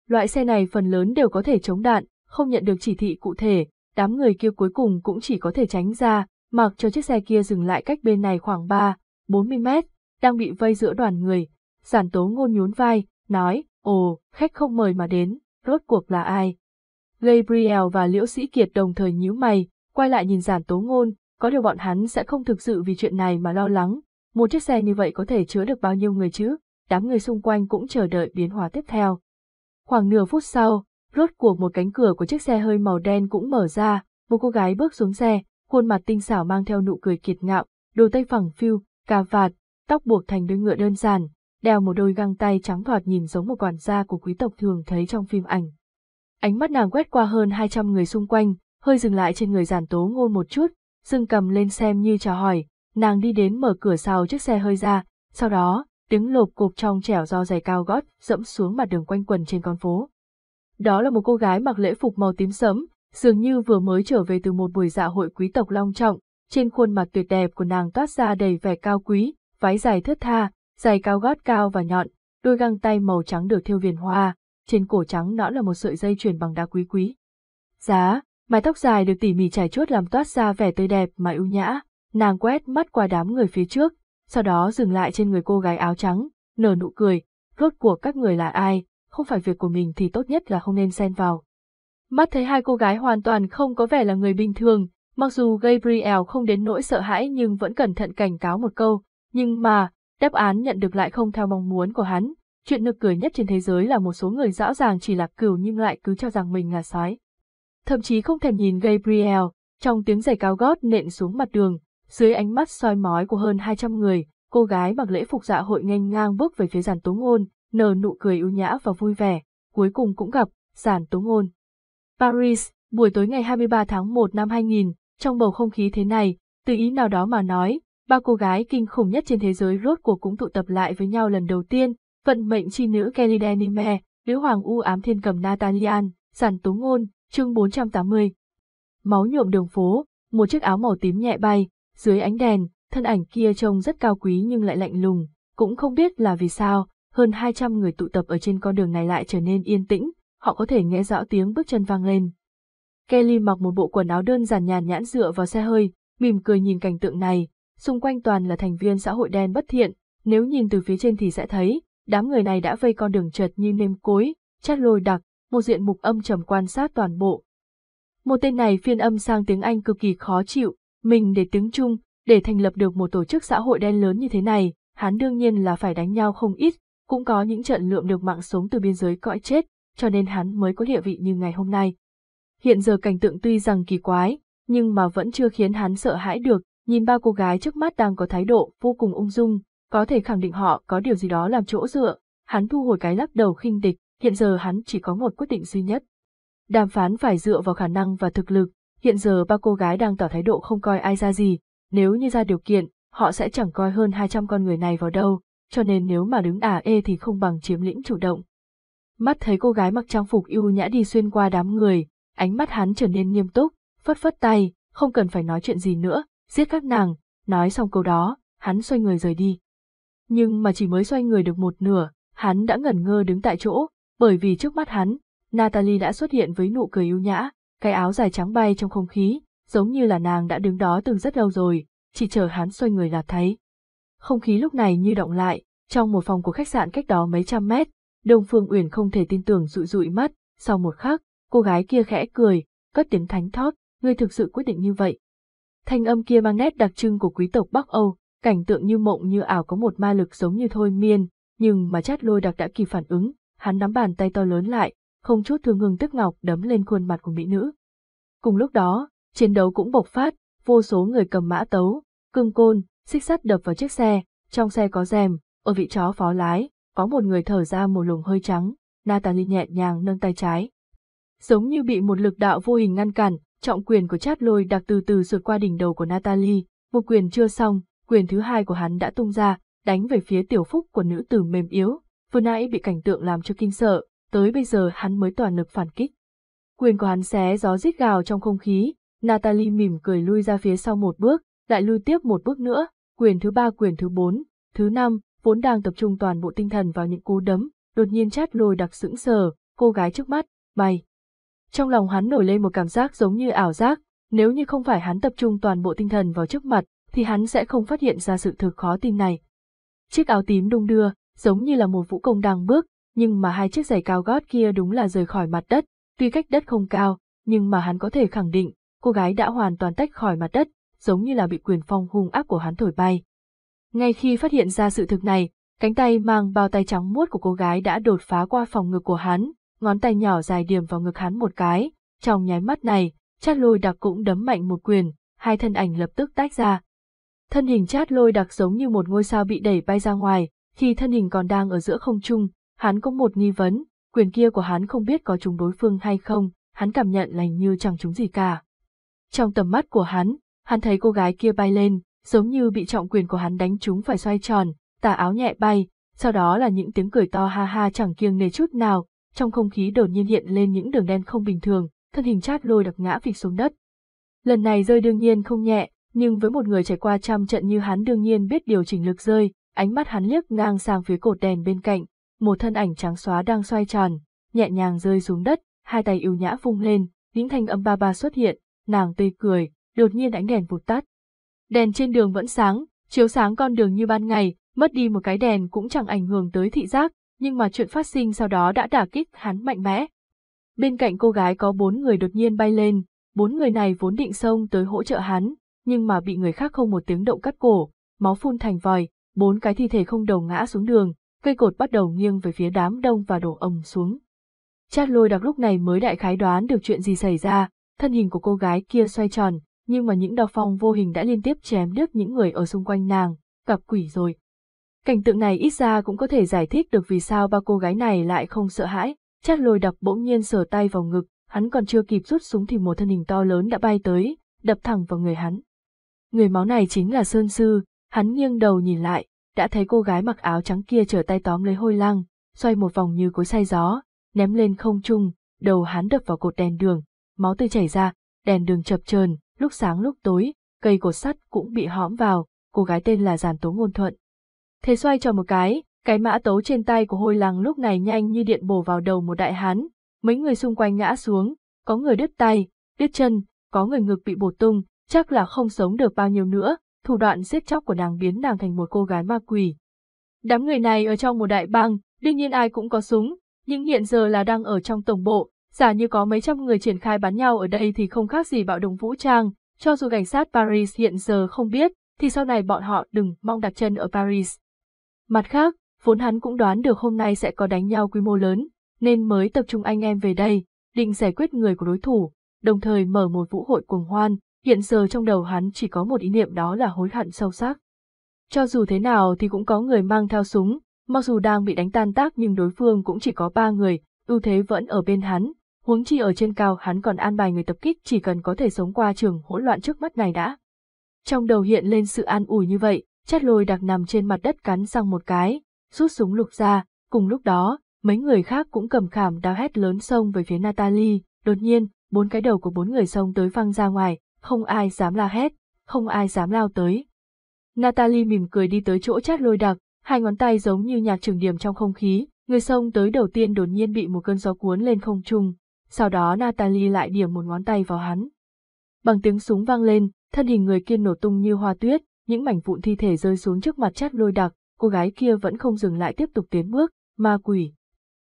Loại xe này phần lớn đều có thể chống đạn, không nhận được chỉ thị cụ thể, đám người kia cuối cùng cũng chỉ có thể tránh ra, mặc cho chiếc xe kia dừng lại cách bên này khoảng 3, 40 mét, đang bị vây giữa đoàn người. Giản tố ngôn nhún vai, nói, ồ, khách không mời mà đến, rốt cuộc là ai? Gabriel và Liễu Sĩ Kiệt đồng thời nhíu mày, quay lại nhìn giản tố ngôn, có điều bọn hắn sẽ không thực sự vì chuyện này mà lo lắng. Một chiếc xe như vậy có thể chứa được bao nhiêu người chứ? Đám người xung quanh cũng chờ đợi biến hóa tiếp theo. Khoảng nửa phút sau, rốt cuộc một cánh cửa của chiếc xe hơi màu đen cũng mở ra, một cô gái bước xuống xe, khuôn mặt tinh xảo mang theo nụ cười kiệt ngạo, đồ tây phẳng phiu, cà vạt, tóc buộc thành đuôi ngựa đơn giản, đeo một đôi găng tay trắng thoạt nhìn giống một quản gia của quý tộc thường thấy trong phim ảnh. Ánh mắt nàng quét qua hơn 200 người xung quanh, hơi dừng lại trên người giản tố ngôn một chút, dưng cầm lên xem như chào hỏi, nàng đi đến mở cửa sau chiếc xe hơi ra, sau đó, tiếng lộp cộp trong trẻo do giày cao gót dẫm xuống mặt đường quanh quần trên con phố. Đó là một cô gái mặc lễ phục màu tím sẫm, dường như vừa mới trở về từ một buổi dạ hội quý tộc long trọng, trên khuôn mặt tuyệt đẹp của nàng toát ra đầy vẻ cao quý, váy dài thướt tha, giày cao gót cao và nhọn, đôi găng tay màu trắng được thêu viền hoa, trên cổ trắng nõn là một sợi dây chuyền bằng đá quý quý. Giá, mái tóc dài được tỉ mỉ trải chuốt làm toát ra vẻ tươi đẹp mà ưu nhã, nàng quét mắt qua đám người phía trước, sau đó dừng lại trên người cô gái áo trắng, nở nụ cười, rốt cuộc các người là ai, không phải việc của mình thì tốt nhất là không nên xen vào. Mắt thấy hai cô gái hoàn toàn không có vẻ là người bình thường, mặc dù Gabriel không đến nỗi sợ hãi nhưng vẫn cẩn thận cảnh cáo một câu, nhưng mà, đáp án nhận được lại không theo mong muốn của hắn. Chuyện nực cười nhất trên thế giới là một số người rõ ràng chỉ là cừu nhưng lại cứ cho rằng mình là sói. Thậm chí không thèm nhìn Gabriel, trong tiếng giày cao gót nện xuống mặt đường, dưới ánh mắt soi mói của hơn 200 người, cô gái mặc lễ phục dạ hội nghênh ngang bước về phía giàn tố ngôn, nở nụ cười ưu nhã và vui vẻ, cuối cùng cũng gặp, giản tố ngôn. Paris, buổi tối ngày 23 tháng 1 năm 2000, trong bầu không khí thế này, từ ý nào đó mà nói, ba cô gái kinh khủng nhất trên thế giới rốt cuộc cũng tụ tập lại với nhau lần đầu tiên, vận mệnh chi nữ Kelly Denime, nữ hoàng u ám thiên cầm Natalian, giản tố ngôn, chương 480. Máu nhuộm đường phố, một chiếc áo màu tím nhẹ bay, dưới ánh đèn, thân ảnh kia trông rất cao quý nhưng lại lạnh lùng, cũng không biết là vì sao, hơn 200 người tụ tập ở trên con đường này lại trở nên yên tĩnh, họ có thể nghe rõ tiếng bước chân vang lên. Kelly mặc một bộ quần áo đơn giản nhàn nhãn dựa vào xe hơi, mỉm cười nhìn cảnh tượng này, xung quanh toàn là thành viên xã hội đen bất thiện, nếu nhìn từ phía trên thì sẽ thấy, đám người này đã vây con đường trật như nêm cối, chát lôi đặc, một diện mục âm trầm quan sát toàn bộ. Một tên này phiên âm sang tiếng Anh cực kỳ khó chịu, mình để tiếng Trung, để thành lập được một tổ chức xã hội đen lớn như thế này, hắn đương nhiên là phải đánh nhau không ít, cũng có những trận lượm được mạng sống từ biên giới cõi chết, cho nên hắn mới có địa vị như ngày hôm nay. Hiện giờ cảnh tượng tuy rằng kỳ quái, nhưng mà vẫn chưa khiến hắn sợ hãi được, nhìn ba cô gái trước mắt đang có thái độ vô cùng ung dung, có thể khẳng định họ có điều gì đó làm chỗ dựa, hắn thu hồi cái lắc đầu khinh địch, hiện giờ hắn chỉ có một quyết định duy nhất. Đàm phán phải dựa vào khả năng và thực lực, hiện giờ ba cô gái đang tỏ thái độ không coi ai ra gì, nếu như ra điều kiện, họ sẽ chẳng coi hơn 200 con người này vào đâu, cho nên nếu mà đứng ả ê thì không bằng chiếm lĩnh chủ động. Mắt thấy cô gái mặc trang phục ưu nhã đi xuyên qua đám người, ánh mắt hắn trở nên nghiêm túc, phất phất tay, không cần phải nói chuyện gì nữa, giết các nàng, nói xong câu đó, hắn xoay người rời đi. Nhưng mà chỉ mới xoay người được một nửa, hắn đã ngẩn ngơ đứng tại chỗ, bởi vì trước mắt hắn, Natalie đã xuất hiện với nụ cười ưu nhã, cái áo dài trắng bay trong không khí, giống như là nàng đã đứng đó từ rất lâu rồi, chỉ chờ hắn xoay người là thấy. Không khí lúc này như động lại, trong một phòng của khách sạn cách đó mấy trăm mét, Đông Phương Uyển không thể tin tưởng dụi dụi mắt, sau một khắc, cô gái kia khẽ cười, cất tiếng thánh thót, ngươi thực sự quyết định như vậy. Thanh âm kia mang nét đặc trưng của quý tộc Bắc Âu, cảnh tượng như mộng như ảo có một ma lực giống như thôi miên, nhưng mà chát lôi đặc đã kịp phản ứng, hắn nắm bàn tay to lớn lại, không chút thương ngưng tức ngọc đấm lên khuôn mặt của mỹ nữ. Cùng lúc đó, chiến đấu cũng bộc phát, vô số người cầm mã tấu, cương côn, xích sắt đập vào chiếc xe, trong xe có rèm, ở vị chó phó lái, có một người thở ra một luồng hơi trắng, Natalie nhẹ nhàng nâng tay trái. Giống như bị một lực đạo vô hình ngăn cản, trọng quyền của chát lôi đặc từ từ sượt qua đỉnh đầu của Natalie, một quyền chưa xong, quyền thứ hai của hắn đã tung ra, đánh về phía tiểu phúc của nữ tử mềm yếu, vừa nãy bị cảnh tượng làm cho kinh sợ, tới bây giờ hắn mới toàn lực phản kích. Quyền của hắn xé gió rít gào trong không khí, Natalie mỉm cười lui ra phía sau một bước, lại lui tiếp một bước nữa, quyền thứ ba quyền thứ bốn, thứ năm, vốn đang tập trung toàn bộ tinh thần vào những cú đấm, đột nhiên chát lôi đặc sững sờ, cô gái trước mắt, mày. Trong lòng hắn nổi lên một cảm giác giống như ảo giác, nếu như không phải hắn tập trung toàn bộ tinh thần vào trước mặt, thì hắn sẽ không phát hiện ra sự thực khó tin này. Chiếc áo tím đung đưa, giống như là một vũ công đang bước, nhưng mà hai chiếc giày cao gót kia đúng là rời khỏi mặt đất, tuy cách đất không cao, nhưng mà hắn có thể khẳng định, cô gái đã hoàn toàn tách khỏi mặt đất, giống như là bị quyền phong hung ác của hắn thổi bay. Ngay khi phát hiện ra sự thực này, cánh tay mang bao tay trắng muốt của cô gái đã đột phá qua phòng ngực của hắn, ngón tay nhỏ dài điểm vào ngực hắn một cái, trong nháy mắt này, chát lôi đặc cũng đấm mạnh một quyền, hai thân ảnh lập tức tách ra. Thân hình chát lôi đặc giống như một ngôi sao bị đẩy bay ra ngoài, Khi thân hình còn đang ở giữa không trung, hắn có một nghi vấn, quyền kia của hắn không biết có trúng đối phương hay không, hắn cảm nhận lành như chẳng trúng gì cả. Trong tầm mắt của hắn, hắn thấy cô gái kia bay lên, giống như bị trọng quyền của hắn đánh trúng phải xoay tròn, tà áo nhẹ bay, sau đó là những tiếng cười to ha ha chẳng kiêng nề chút nào, trong không khí đột nhiên hiện lên những đường đen không bình thường, thân hình chát lôi đặc ngã phịch xuống đất. Lần này rơi đương nhiên không nhẹ, nhưng với một người trải qua trăm trận như hắn đương nhiên biết điều chỉnh lực rơi, ánh mắt hắn liếc ngang sang phía cột đèn bên cạnh, một thân ảnh trắng xóa đang xoay tròn, nhẹ nhàng rơi xuống đất, hai tay yêu nhã vung lên, những thanh âm ba ba xuất hiện, nàng tươi cười, đột nhiên ánh đèn vụt tắt. Đèn trên đường vẫn sáng, chiếu sáng con đường như ban ngày, mất đi một cái đèn cũng chẳng ảnh hưởng tới thị giác, nhưng mà chuyện phát sinh sau đó đã đả kích hắn mạnh mẽ. Bên cạnh cô gái có bốn người đột nhiên bay lên, bốn người này vốn định xông tới hỗ trợ hắn, nhưng mà bị người khác không một tiếng động cắt cổ, máu phun thành vòi, bốn cái thi thể không đầu ngã xuống đường, cây cột bắt đầu nghiêng về phía đám đông và đổ ầm xuống. Chát lôi đặc lúc này mới đại khái đoán được chuyện gì xảy ra, thân hình của cô gái kia xoay tròn, nhưng mà những đao phong vô hình đã liên tiếp chém đứt những người ở xung quanh nàng, gặp quỷ rồi. Cảnh tượng này ít ra cũng có thể giải thích được vì sao ba cô gái này lại không sợ hãi, chát lôi đập bỗng nhiên sờ tay vào ngực, hắn còn chưa kịp rút súng thì một thân hình to lớn đã bay tới, đập thẳng vào người hắn. Người máu này chính là Sơn Sư, hắn nghiêng đầu nhìn lại, đã thấy cô gái mặc áo trắng kia trở tay tóm lấy hôi lăng, xoay một vòng như cối say gió, ném lên không trung, đầu hắn đập vào cột đèn đường, máu tươi chảy ra, đèn đường chập chờn, lúc sáng lúc tối, cây cột sắt cũng bị hõm vào, cô gái tên là Giản Tố Ngôn Thuận. Thế xoay cho một cái, cái mã tấu trên tay của hôi lăng lúc này nhanh như điện bổ vào đầu một đại hán, mấy người xung quanh ngã xuống, có người đứt tay, đứt chân, có người ngực bị bổ tung, chắc là không sống được bao nhiêu nữa, thủ đoạn giết chóc của nàng biến nàng thành một cô gái ma quỷ. Đám người này ở trong một đại bang, đương nhiên ai cũng có súng, nhưng hiện giờ là đang ở trong tổng bộ, giả như có mấy trăm người triển khai bắn nhau ở đây thì không khác gì bạo động vũ trang, cho dù cảnh sát Paris hiện giờ không biết, thì sau này bọn họ đừng mong đặt chân ở Paris. Mặt khác, vốn hắn cũng đoán được hôm nay sẽ có đánh nhau quy mô lớn, nên mới tập trung anh em về đây, định giải quyết người của đối thủ, đồng thời mở một vũ hội cuồng hoan, hiện giờ trong đầu hắn chỉ có một ý niệm đó là hối hận sâu sắc. Cho dù thế nào thì cũng có người mang theo súng, mặc dù đang bị đánh tan tác nhưng đối phương cũng chỉ có ba người, ưu thế vẫn ở bên hắn, huống chi ở trên cao hắn còn an bài người tập kích chỉ cần có thể sống qua trường hỗn loạn trước mắt này đã. Trong đầu hiện lên sự an ủi như vậy, chát lôi đặc nằm trên mặt đất cắn răng một cái, rút súng lục ra, cùng lúc đó, mấy người khác cũng cầm khảm đao hét lớn xông về phía Natalie, đột nhiên, bốn cái đầu của bốn người xông tới văng ra ngoài, không ai dám la hét, không ai dám lao tới. Natalie mỉm cười đi tới chỗ chát lôi đặc, hai ngón tay giống như nhạc trường điểm trong không khí, người xông tới đầu tiên đột nhiên bị một cơn gió cuốn lên không trung, sau đó Natalie lại điểm một ngón tay vào hắn. Bằng tiếng súng vang lên, thân hình người kia nổ tung như hoa tuyết, những mảnh vụn thi thể rơi xuống trước mặt chát lôi đặc, cô gái kia vẫn không dừng lại tiếp tục tiến bước, ma quỷ.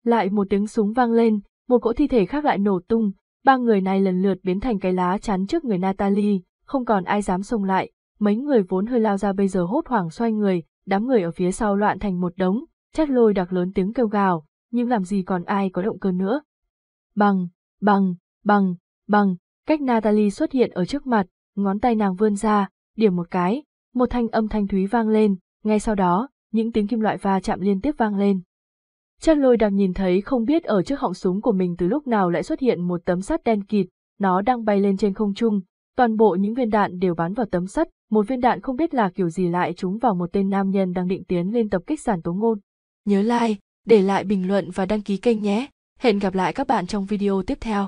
Lại một tiếng súng vang lên, một cỗ thi thể khác lại nổ tung, ba người này lần lượt biến thành cái lá chắn trước người Natalie, không còn ai dám xông lại, mấy người vốn hơi lao ra bây giờ hốt hoảng xoay người, đám người ở phía sau loạn thành một đống, chát lôi đặc lớn tiếng kêu gào, nhưng làm gì còn ai có động cơ nữa. Bằng, bằng, bằng, bằng, cách Natalie xuất hiện ở trước mặt, ngón tay nàng vươn ra, điểm một cái, một thanh âm thanh thúy vang lên, ngay sau đó, những tiếng kim loại va chạm liên tiếp vang lên. Chân lôi đang nhìn thấy không biết ở trước họng súng của mình từ lúc nào lại xuất hiện một tấm sắt đen kịt, nó đang bay lên trên không trung, toàn bộ những viên đạn đều bắn vào tấm sắt, một viên đạn không biết là kiểu gì lại trúng vào một tên nam nhân đang định tiến lên tập kích giản tố ngôn. Nhớ like, để lại bình luận và đăng ký kênh nhé. Hẹn gặp lại các bạn trong video tiếp theo.